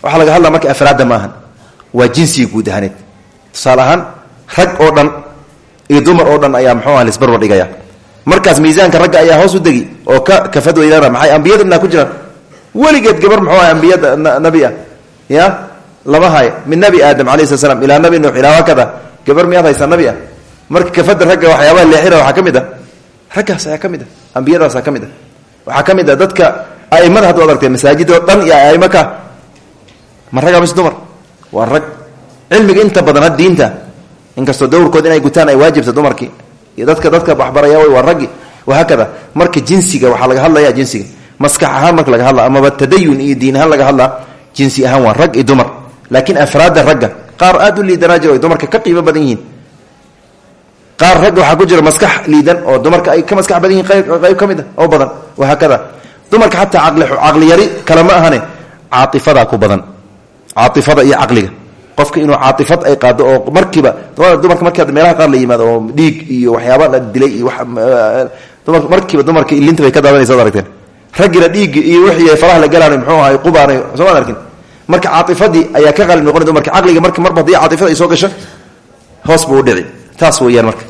Waxaa laga hadlaa marka afraadda maahan. Waa jinsiga guud ahaaneed tusaale rag oo dhan iyo dumar oo dhan ayaa muxuu aha lisbarbar dhigaya markaas miisaanka ragga ayaa hoos u degi oo ka kafad weynaana maxay ambiyada inaa ku jiraan? Weligeed gabar muxuu aha ambiyada nabi ah ya? Lama hayo. Min nabi aadam alayh slat slam nabi nuux ilaa hakada. Gabar miyaad haysaa nabi ah? Marka kafada ragga waxyaabaha leexina waxaa ka mid ah. Raggaas ayaa ka mid ah. Ambiyadaasaa ka mid ah. Waxaa ka mid ah dadka dhan iyo aimo ka. Ma ragga mise dumar? Waa rag. Cilmiga inta badana diinta. Inkastoo dowrkood inay gutaan ay waajibta dumarkii iyo dadka dadka waxbaraya waa raggi wahaakada marka jinsiga waxaa laga hadlaya jinsiga. Maskax ahaan marka laga hadla amaba tadayun iyo diin ahaan laga hadlaa jinsi ahaan waa rag iyo dumar. Laakiin afraadda ragga qaar aad u liidanaa jiro ay dumarka ka qiimo badan yihiin. Qaar ragga waxaa ku jira maskax liidan oo dumarka ay ka maskax badan yihiin qayb ka mid a oo badan wahaakada dumarka xataa caqli yari kale ma ahane caaifadaa ku badan. Caaifada iyo caqliga qofka inuu caaifad ay qaado oo markiiba dumarka markii meelaha qaar la yimaado oo dhiig iyo waxyaaba la dilay iyo markiiba dumarka ilinta bay ka daadanaysa ad aragteen? Raggina dhiiggi iyo wixii faraha la galaanay muxuu ahay qubaanay soo maad arkin marka caaifadii ayaa ka qalib noqonay dumarka caqliga marka marba haddii caaifada ay soo gasho hoos buu udhici taas weeyaan marka.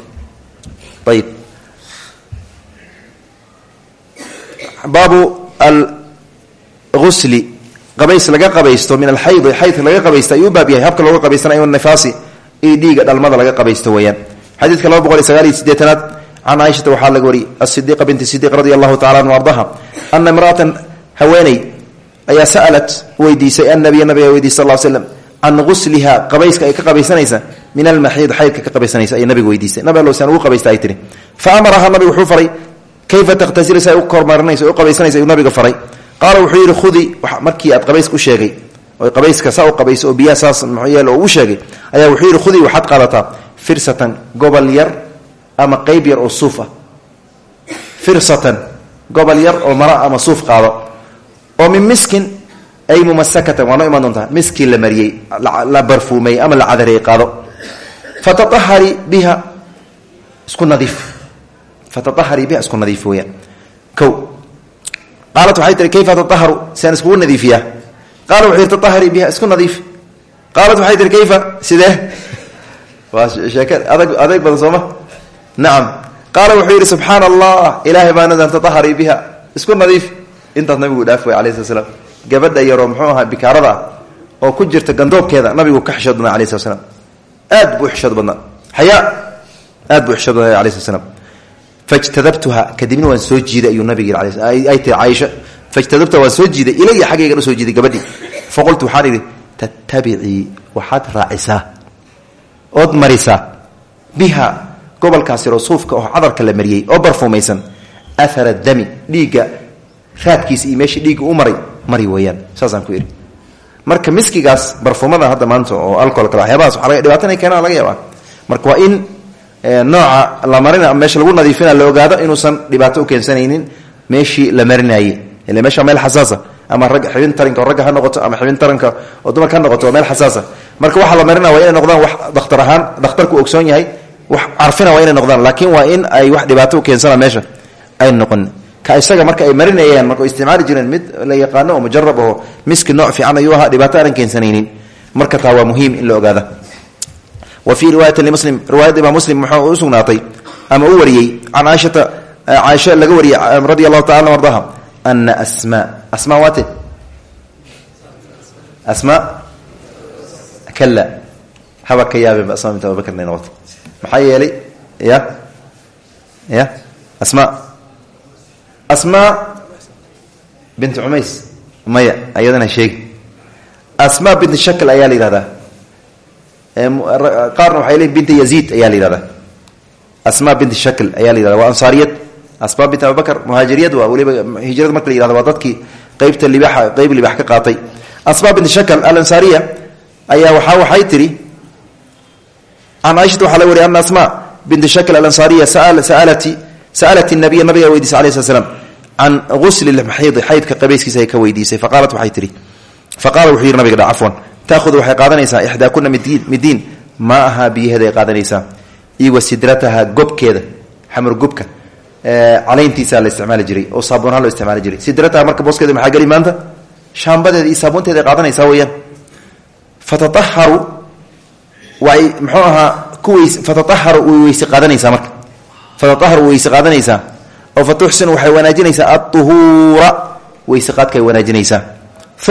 Ayib baabu alghusli qabays laga qabaysto min alxaydi xaydka laga qabaysta ayuu baab yahay. Habka looga qabaysanayo nifaasi iyo dhiiga dhalmada laga qabaysto weeyaan. Xadiidka laba boqol iyo sagaal iyo sideetanaad can caaishata waxaa laga wariyey asidiiqa binti sidiiq radi allahu tacala anhu ardaha ana imra'atan haweeney ayaa sa'alat weydiisay annabiya nabiga weydiisay sal l qabayska ay ka qabaysanaysa min almaxiid xaydka ka qabaysanaysa ay nabiga weydiisay. Nabi allo saan qabaysta ay tihi fa amaraha nabiga wuxuu kayfa takhtasila si ay u kormarinayso u qabaysanaysa ayuu nabiga faray qaala wuxuu yidhi khudi markii aad qabayska u sheegay oo qabayska saa u qabayso oo biyaha saas muxuu yeele oo u sheegay ayaa wuxuu yidhi khudi waxaad qaadataa firsatan gobol yar ama qeyb yar oo suuf ah firsatan gobol yar oo mara ama suuf qaado oo min miskin ay mumasakatan waa noo imaan doontaa miskii la mariyey la barfuumeyey ama la nadiif fataaharii biha isku nadiif weyaan o qaalat waxay tihi kayfa taaharu siaan iskugu nadiifiyaa. Qaala wuxuu yihi taaharii biha isku nadiif. Qaalat waxay tihi kayfa? Sidee? Waa sheeke adag adeeg badan sooma nacam qaala wuxuu yidhi subxaana allah ilaahay baa nadan taaharii biha. Isku nadiif. Intaas nabigu dhaaf way alai slat slam gabadha yaroo muxuu ahaa bikaarada ah oo ku jirta gandoobkeeda nabigu ka xishood badnaa alai slat slam aad buu xishood badnaa. Xayaa aad buu xishood badnaa alai slat slam fajtadabtuha kadibna waan soo jiiday ayuu nabig ay tii caaisha fajtadabtuha waan soo jiiday. Ilaya xaggaygan u soo jiiday gabadhii. Faqultu waxaan idhi tattabicii waxaad raacisaa. Ood marisaa. Biha gobolkaas yaroo oo cadarka la mariyey oo barfuumaysan ahara dami dhiigga raadkiisa iyo meeshii u maray mari weeyaan. Saasaan ku idhi marka miskigaas barfuumada hadda maanta oo alcohol kale waxyaabahaas waa dhibaata inay keenaan laga yaabaa. Marka waa in nooca la marina meesha lagu nadiifina la ogaado inuusan dhibaato u keensanaynin meeshii la marinaye ila meesha meel xasaasa ama rag xibin taranka oo ha noqoto ama xibin taranka oo dumarka ha noqoto meel xasaasa marka waxa la marina waa inay noqdaan wax dakhtar ahaan dakhtarku ogsoon yahay wax carfina waa inay noqdaan laakiin waa in ay wax dhibaato u keensana meesha ay noqon. Ka isaga marka ay marinayeen marka isticmaali jireen mid la yaqaano oo mujarab miski nooc fiican ayuu ahaa dhibaato aanan keensanaynin. Marka taa waa muhiim in la ogaada wa fii riwaayati limuslim riwaayadda imaam muslim wuxuu u sugnaatay ama u wariyey can caaishata caaisha laga wariyey radia allahu taala ardaha ana asma asma waate? Asma? Kala haba ka yaabeenba asma bint abubakr inay noqoto maxaa yeelay? Ya? Ya? Asma? Asma bint cumays maya ayadana sheegi. Asma bint shakl ayaa la yihahdaa qaarna waxay leeyiin binta yaziid ayaa la asma bint shakl ayaa la waa ansaariyad. Asma bint abubakr muhaajiriyad waa weliba hijrada marka la yihahda waa dadkii libaxa qeyb libax ka qaatay. Asma bint shakl alansaariya ayaa waaa waxay tihi can caaishata waxaa laga wariy asma bint shakl alansaariya saalati sa'alat nabiya nabiga weydiisay alai slat slam can gusli lmaxiidi xaydka qabayskiisa ay ka weydiisay. Faqaalat waxay tihi faqala wuxuu yidhi nabiga dha taahudu waxay qaadanaysaa ixdaakuna middiin maa ahaa biyaheeda ay qaadanaysaa iyo wa sidrataha gobkeeda xamur gubka calayntiisa la isticmaali jiray oo saabuunhaan loo isticmaali jiray sidrataha marka booskeeda maxaa geli maanta shaambadeeda iyo saabuunteeda ay qaadanaysaa weeyaan fataaharu way muxuu ahaa kuweys fataaharu way weyse qaadanaysaa marka fatatahar weyse qaadanaysaa oo fa tuxsinu waxay wanaajinaysaa aduhuura weyse qaadkay wanaajinaysaa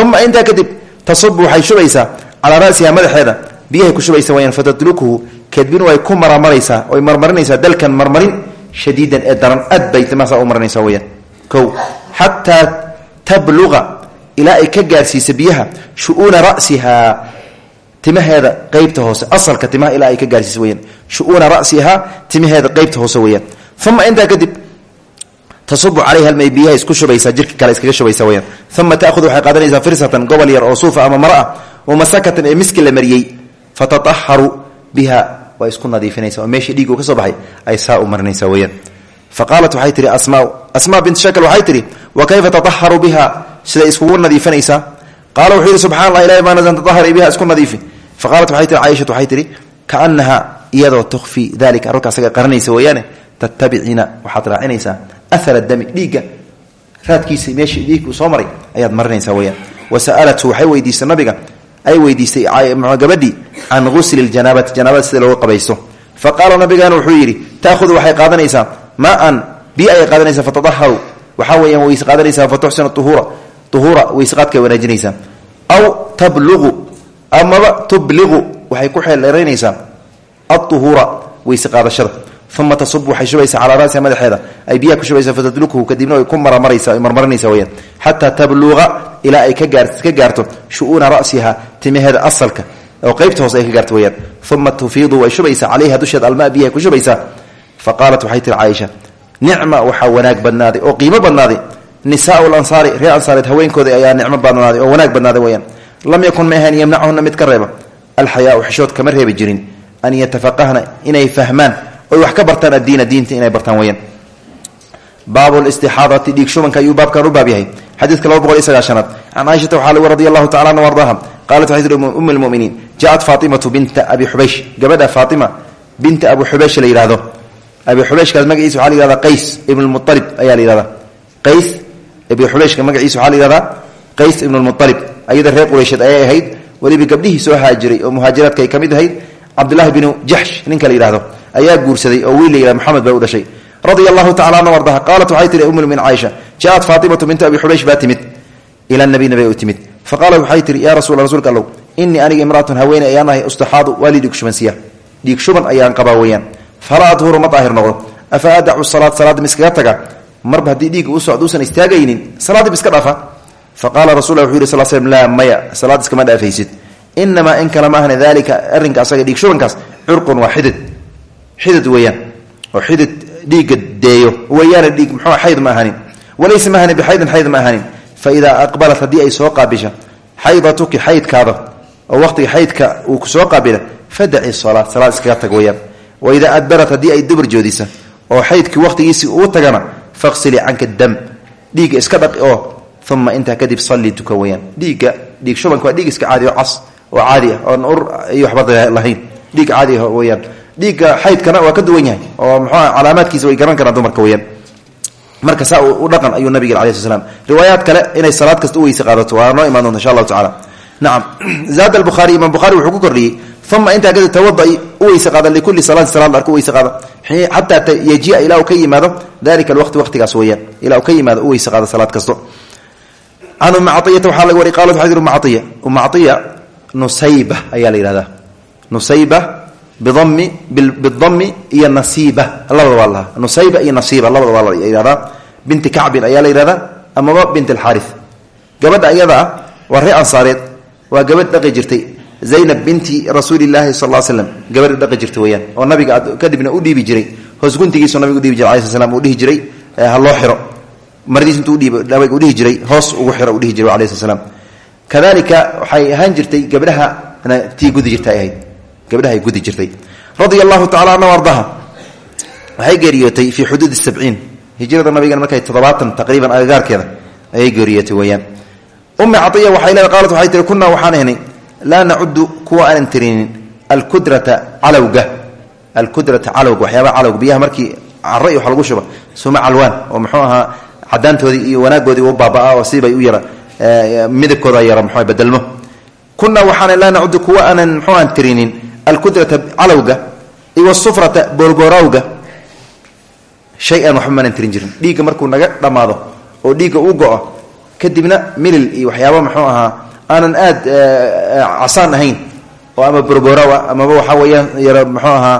uma intaa kadib tasubu waxay shubaysaa calaa rasiha madaxeeda. Biyahay ku shubaysa wayaan fatadlukuhu kadbinu ay ku maramaraysaa oy marmarinaysaa dalkan marmarin shadiidan ee daran. Aad bay timaasaa u marinaysaa weyaan kow xataa tabluqa ilaa ay ka gaarsiisa biyaha shu'uuna rasihaa timaheeda qeybta hoose asalka timaha ilaa ay ka gaarsiisa weyaan shu'uuna rasihaa timaheeda qeybta hoose weyaan uma intaa kadib tasubu calayha almay biyaha isku shubaysaa jirka kale iskaga shubaysa weyaan uma taahudu waxay qaadanaysaa firsatan gobol yar oo suufa ama mara ah wamasakatan ee miski la mariyey fatataharu biha waa isku nadiifinaysa oo meeshii dhiigu ka soo baxay ay saa u marinaysaa weyaan fa qaalat waxay tihi asmaa asmaa bint shakl waxay tihi wa kayfa tataharu biha? Siday iskugu nadiifinaysaa. Qaala wuxuu yidhi subxana allah ilahi maa nasan tatahari biha isku nadiifi fa qaalat waxay tihi caaishatu waxay tihi kaanaha iyadoo tukfi dalika arolka asaga qaranaysa weeyaane tattabiciina waxaad raacinaysaa dami dhiigga raadkiisa meeshii dhiigku soo maray ayaad marinaysaa weyaan wa sa'alathu waxay weydiisay nabiga ay weydiistay gabadhii can gusli ljanaabati janaabada sida looga qabaysto fa qaala nabigaana wuxuu yidhi taahudu waxay qaadanaysaa maan biyo ayay qaadanaysaa fatadaharu waxaa weeyaan weyse qaadanaysaa fa tuxsinu uhuura uhuura weyseqaadkay wanaajinaysaa aw tabluqu amaba tubliqu waxay ku xeeldheeraynaysaa auhuura weyse qaadashada uma tasubu waxay shubaysaa calaa rasiha madaxeeda. Ay biyaha ku shubaysaa fatadlukuhu kadibna ay ku maramaraysa ay marmarinaysa weyaan xataa tabluqa ilaa ay ka gaarto shu'uuna rasiha timaheeda asalka. Oo qeybta hoose ay ka gaarto weyaan uma tufiidu way shubaysaa calayha dusheeda almaa biyahay ku shubaysaa. Fa qaalat waxay tihi caaisha nicma waxaa wanaag badnaaday oo qiimo badnaaday. Nisaau lansaari reer ansaareed haweenkooda ayaa nicmo badnaaday oo wanaag badnaaday weyaan lam yakun fahmaan oy wax ka bartaan addiina diinta inay bartaan weyaan baabu listixaadati dhiig shubanka ayuu baabkan u baab yahay. Xadiidka laba boqol iyo sagaashanaad. Can caaishata waxaa lagu radi allahu tacala anhu ardaha qaalat waxay um lmuminiin jaءat faatimatu binta abi xubaysh gabadha faatima binta abu xubaysh la yihahdo abi xubayshkaas magaciisa waxaa la yihahda qays ibn lmualib ayaa la yihahda qays ibn xubayshka magaciisa waxaa la yihahdaa qays ibn lmualib ayada reer qureysheed ayay ahayd weliba gabdhihii soo haajiray oo muhaajiraadka ay ka mid ahayd cabdulahi binu jaxsh ninka la yihahdo ayaa guursaday oo wiil la maxamed baa u dhashay. Radia allahu tacala anhu ardaha qaalat waxay tihi umulmin caaisha jaءat faatimatu bintu abi xubaysh baa timid. Ila nabi nabi u timid. Fa qaalat waxay tihi yaa rasul rasuulka allow inii aniga imraatun haweeney ayaan ahay ustaxaadu waa lii dhiig shubansiya dhiig shuban ayaan qabaa weeyaan. Falaa adhuru ma daahir noqdo. Marba haddii dhiigga u istaagaynin salaadib iska dhaafa? Fa qaala rasul wuxu yiri sal slm laa maya salaad iskama dhaafaysid inamaa in kale maahna dalika arrinka asaga dhiig shubankaas curqun waa xidid xidid weeyaan oo xidid dhiigga deeyo weeyaana dhiig muxuu xayd ma ahanin walaysa ma ahanin bixaydin xayd ma ahanin fa idaa aqbalat haddii ay soo qaabisha xaydatuki xaydkaada oo waqtiga xaydka uu ku soo qaabila fadaci salaad salaad iskaga tag weeyaan wa idaa adbarat haddii ay dubar joodisa oo xaydkii waqtigiisii uu tagana faqsilii canka dam dhiigga iska dhaqi oo uma intaa kadib salli tuka weyaan dhiigga oo caadi ah oon ur iyo waxba lahayn. Dhiig caadi ah weyaan dhiigga xaydkana waa ka duwan yahay oo muxuua calaamaadkiisa way garan karaan dumarka weyaan marka saa u dhaqan ayuu nabiga alai sl slam kale inay salaad kasta u weyse qaadato waa noo imaan doonta insha allahu tacala nacam zaad albuhaari imaam bukhari wuxuu ku kordhiyey uma intaa kadib tawada u weyse qaada likulli salaati salaad arka u weyse qaada. Xataa yajia ilaa uu ka dalika alwaqti waqtigaas weeyaan. Ilaa uu ka yimaado u qaada salaad kasto. Can ummi caiyata waxaa laga wari qalat waxay tir umma umma nusayba ayaa la yihahdaa nusayba bidami bidami iyo nasiiba. Labada waa lahaa nusayba iyo nasiiba labada waa la yihahdaa binti kacbin ayaa la yihahdaa amaba bint alxaari gabadha ayada ah waa ree ansaareed gabadh dhaqi jirtay. Zaynab binti rasuuli laahi sal l slam gabadha dhaqi jirta weyaan oo nabiga kadibna u dhiibi jiray. Hoos guntigiisu nabiga udhiibi jiray ala slam uu dhihi jiray ha loo xiro. Maradiis intuu udhiib nabiga udhihi jiray hoos ugu xiro udhihi jiray alayh sl slam kadalika waxay ahaan jirtay gabdhaha tii gudi jirtay ahayd. Gabdhaha ay gudi jirtay. Radia allahu anhu ardaha waxay geeriyootay fii xuduudi sabciin hijrada nabigan markay toddobaatan taqriiban agagaarkeeda ayay geeriyootay weyaan ummi caiya waxay leeda qaalat waxay tihi kunaa waxaan ahnay laa nacudu kuwa aanan tirinin alkudrata calowga alkudrata calowga waxyaabaha calowga biyaha markii cara iyo lagu shuba suma calwaan oo muxuu ahaa cadaantoodii iyo wanaagoodii u baabaa oo sibay u yara midabkooda yara mxu bedelmo kunaa waxaana laa nacudu kuwa aanan mxuu aan tirinin alkudrata calowga iyo sufrata boorboorowga shay-an waxba tirin jirin. Dhiigga markuu naga dhammaado oo dhiigga uu go-o kadibna milil iyo waxyaaba muxuu ahaa aanan aad casaan ahayn oo ama borborawa amaba waxaa weeyaan yara muxuu ahaa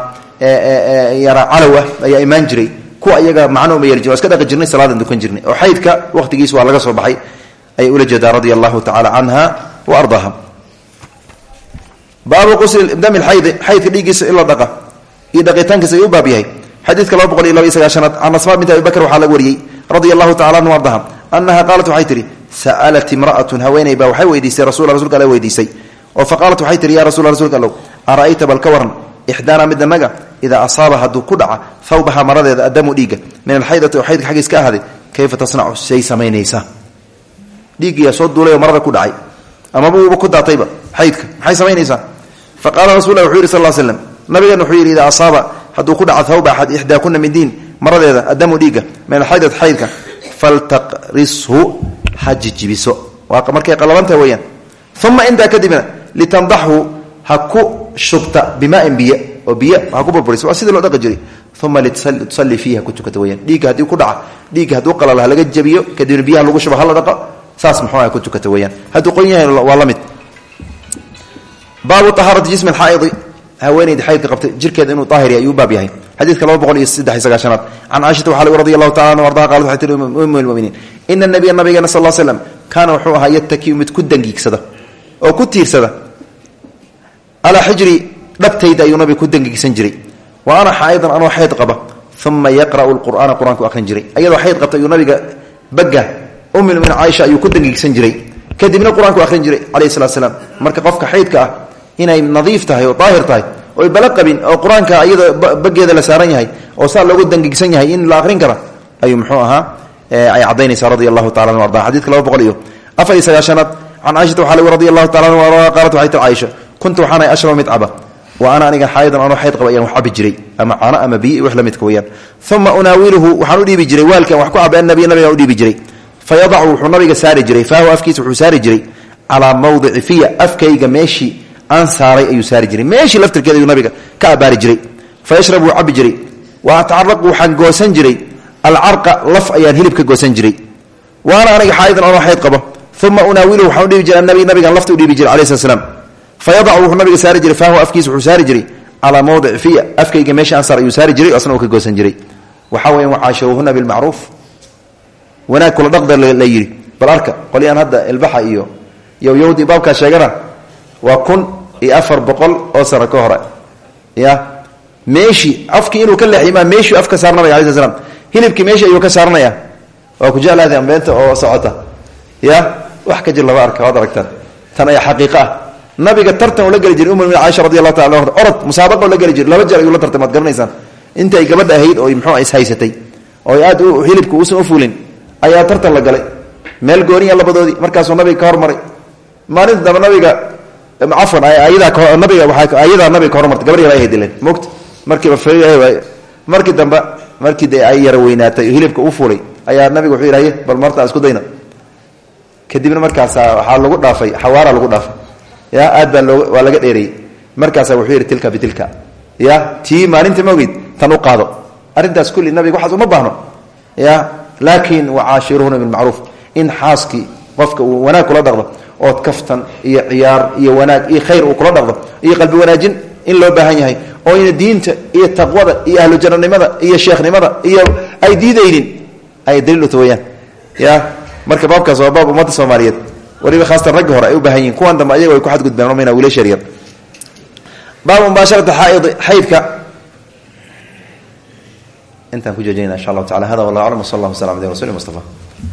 yara calowa ayaa imaan jiray. Kuwa iyaga macno uma yeeli iska dhaqi jirnay salaadan dukan jirnay. Oo xaydka waqtigiis waa laga soo baxay ayay ula jeedaa radia allahu tacala canha wa ardaaha. Baabu qusli dami lxaydi xaydka dhiiggiisa in la dhaqa iyo dhaqitaankiisa ayuu u baab yahay. Xadiidka laba boqol iyo laba iyo sagaashanaad can asmaa binti abi bakr waxaa laga wariyey radia allahu tacala anhu ardaha anaha qaalat waxay tihi sa'alat imra'atun haweeney baa waxay weydiisay rasul rasulka alle weydiisay oo fa qaalat waxay tihi ya rasul rsulka allow ara'ayta bal ka waran ixdaana mid anaga idaa asaaba hadduu ku dhaca thawbaha maradeeda adamu dhiigga min alxaydati oo xaydka xaggiis kayfa tasnacu say dhiiggiyaa soo duulay oo marada ku dhacay. Amaba uuba ku daatayba xaydka. Maxay samaynaysaa? Fa qaala rasul lah wuxuu yidhi sal slam nabigeena wuxuu yidhi idaa asaaba hadduu ku dhaca thawba axad ixdaakuna min diin maradeeda adamu dhiigga min alxaydati xaydka faltaqrishu ha jijibiso. Waa markay qalabanta weeyaan. Uma intaa kadibna litandaxhu ha ku shubta bimaain biyo oo biyo ha ku burburiso waa sidii loo dhaqi jiray. Uma litusallii fiiha ku tukata weyaan dhiigga haddii ku dhaca dhiigga hadduu qalalo ha laga jabiyo kadibna biyaha lagu shubo hala dhaqo saas muxuu ku tukata weyaan hadduu qon yahay waa la mid. Baabu ahaarati jismi xaaidi haweeneyda xaydka qabtay jirkeeda inuu daahir yahay ayuu baab yahay. Xadiidka laba boqol iyo saddex iyo sagaashanaad can caaishata anhu ardaha qaalat waxay tihi umu lmuminiin ina nabiya nabigeena sal slam kaana wuxuu ahaa ku dangiigsada oo ku tiirsada. Calaa xijri dhabtayda ayuu nabiga ku dangiigsan jiray. Wa ana xaaidan anoo xayd qaba. Uma yaqra'u lqur'aana qur'aanku akhrin jiray. Ayadoo xayd qabta ayuu nabiga bagga umilmuminiin caaisha ayuu ku dangiigsan jiray. Kadibna qur'aanku akhrin jiray calayhi salatu slam marka qofka xaydka ah inay nadiif tahay oo daahir tahay oy bala qabin oo qur'aanka iyadoo bageeda la saaran yahay oo saa loogu dangigsan yahay in la akhrin kara ayuu muxuu ahaa ay cadaynaysaa radia allahu tacala anu arda. Xadidka laba boqol iyo afar iyo sagaashanaad can caaishata waxaa lagu radi allahu tacala anu arda qaalat waxay tir caaisha kuntu waxaanay ashraba mid caba. Wa ana aniga xaayadan anoo xayd qaba ayaan wax cabi jiray ama caano ama biyo iyo wax la midka weyaan uma unaawiluhu waxaan u dhiibi jiray waalkan wax ku caba annabiy nabigaan u dhiibi jiray fa yadacu wuxuu nabiga saari jiray faahu afkiisa wuxuu saari jiray calaa mawdici fiya afkayga meeshii aan saaray ayuu saari jiray meeshii laftirkeeda ayuu nabiga ka abaari jiray fa yashrab wuu cabi jiray wa atacaraqu waxaan goosan jiray alcarqa laf ayaan hilib ka goosan jiray wa ana aniga xaayidan anoo xayd qabo uma unaawiluhu waxaan udhiibi jiray annabi nabigaan lafta udhiibi jiray alai slat slam fa yadacu wuxuu nabiga saari jiray faahu afkiisa wuxuu saari jiray calaa mawdici fiya afkayga meeshii aan saar ayuu wanaag kula dhaqda la yidhi. Bal arka qolyaan hadda ilbaxa iyo yowyowdi baabkaa sheegana waa kun iyo afar boqol oo sano ka hore. Ya meeshii afkii inuu ka leexiy maa meeshuu af ka saarnamaya alai sl slam hilibkii ayuu ka saaranaya waa ku jeclaada ambeenta oo socota. Ya wax ka jir laba arka waad aragtaan. Tan ayaa xaqiiqa ah. Nabiga tartan uu la geli jiray umu min caaisha radi allahu taala orod musaabaqo la geli jiray laba jeer ayuu la tartay maad inta ay gabadha ahayd oo muxuu is haysatay oo aad hilibka uusan u fulin ayaa tartan la galay. Meel gooniya labadoodii markaasuu nabiga ka hormaray. Maalinta dambe nabiga cafan ayadaa nabiga ka hormartay. Gabar yar ay hadileen mogta markiiba markii dambe markii de ay yara weynaatay hilibka u fulay ayaa nabiga wuxuu yidhaye bal martaa isku dayna kadibna markaasa waxaa lagu dhaafay xawaara lagu dhaafay. Ya aad baa waa laga dheereeyey markaasa wuxuu yidhi tilka bitilka. Ya tii maalinta maogid tan u qaado. Arrintaas kulli nabiga waxaas uma baahno. Ya laakin wacaashiruhuna bilmacruuf in xaaskii qofka uu wanaag kula dhaqdo ood kaftan iyo ciyaar iyo wanaag iyo khayr uu kula dhaqdo iyo qalbi wanaajin in loo baahan yahay oo ina diinta iyo taqwada iyo ahlujananimada iyo sheekhnimada iyo ay diidaynin ay daliil uta weyaan ya marka baabkaas waa baab ummadda soomaaliyeed. Waliba haasatan ragga hore ay u baahan yihiin kuwan dambe ayago ay ku wiilasha yaryar. Baabu mubaasharati xaydka intaan ku joojinayna insha allahu tacala hada wallah aclam w sal allah waslam ala rasuli mustafa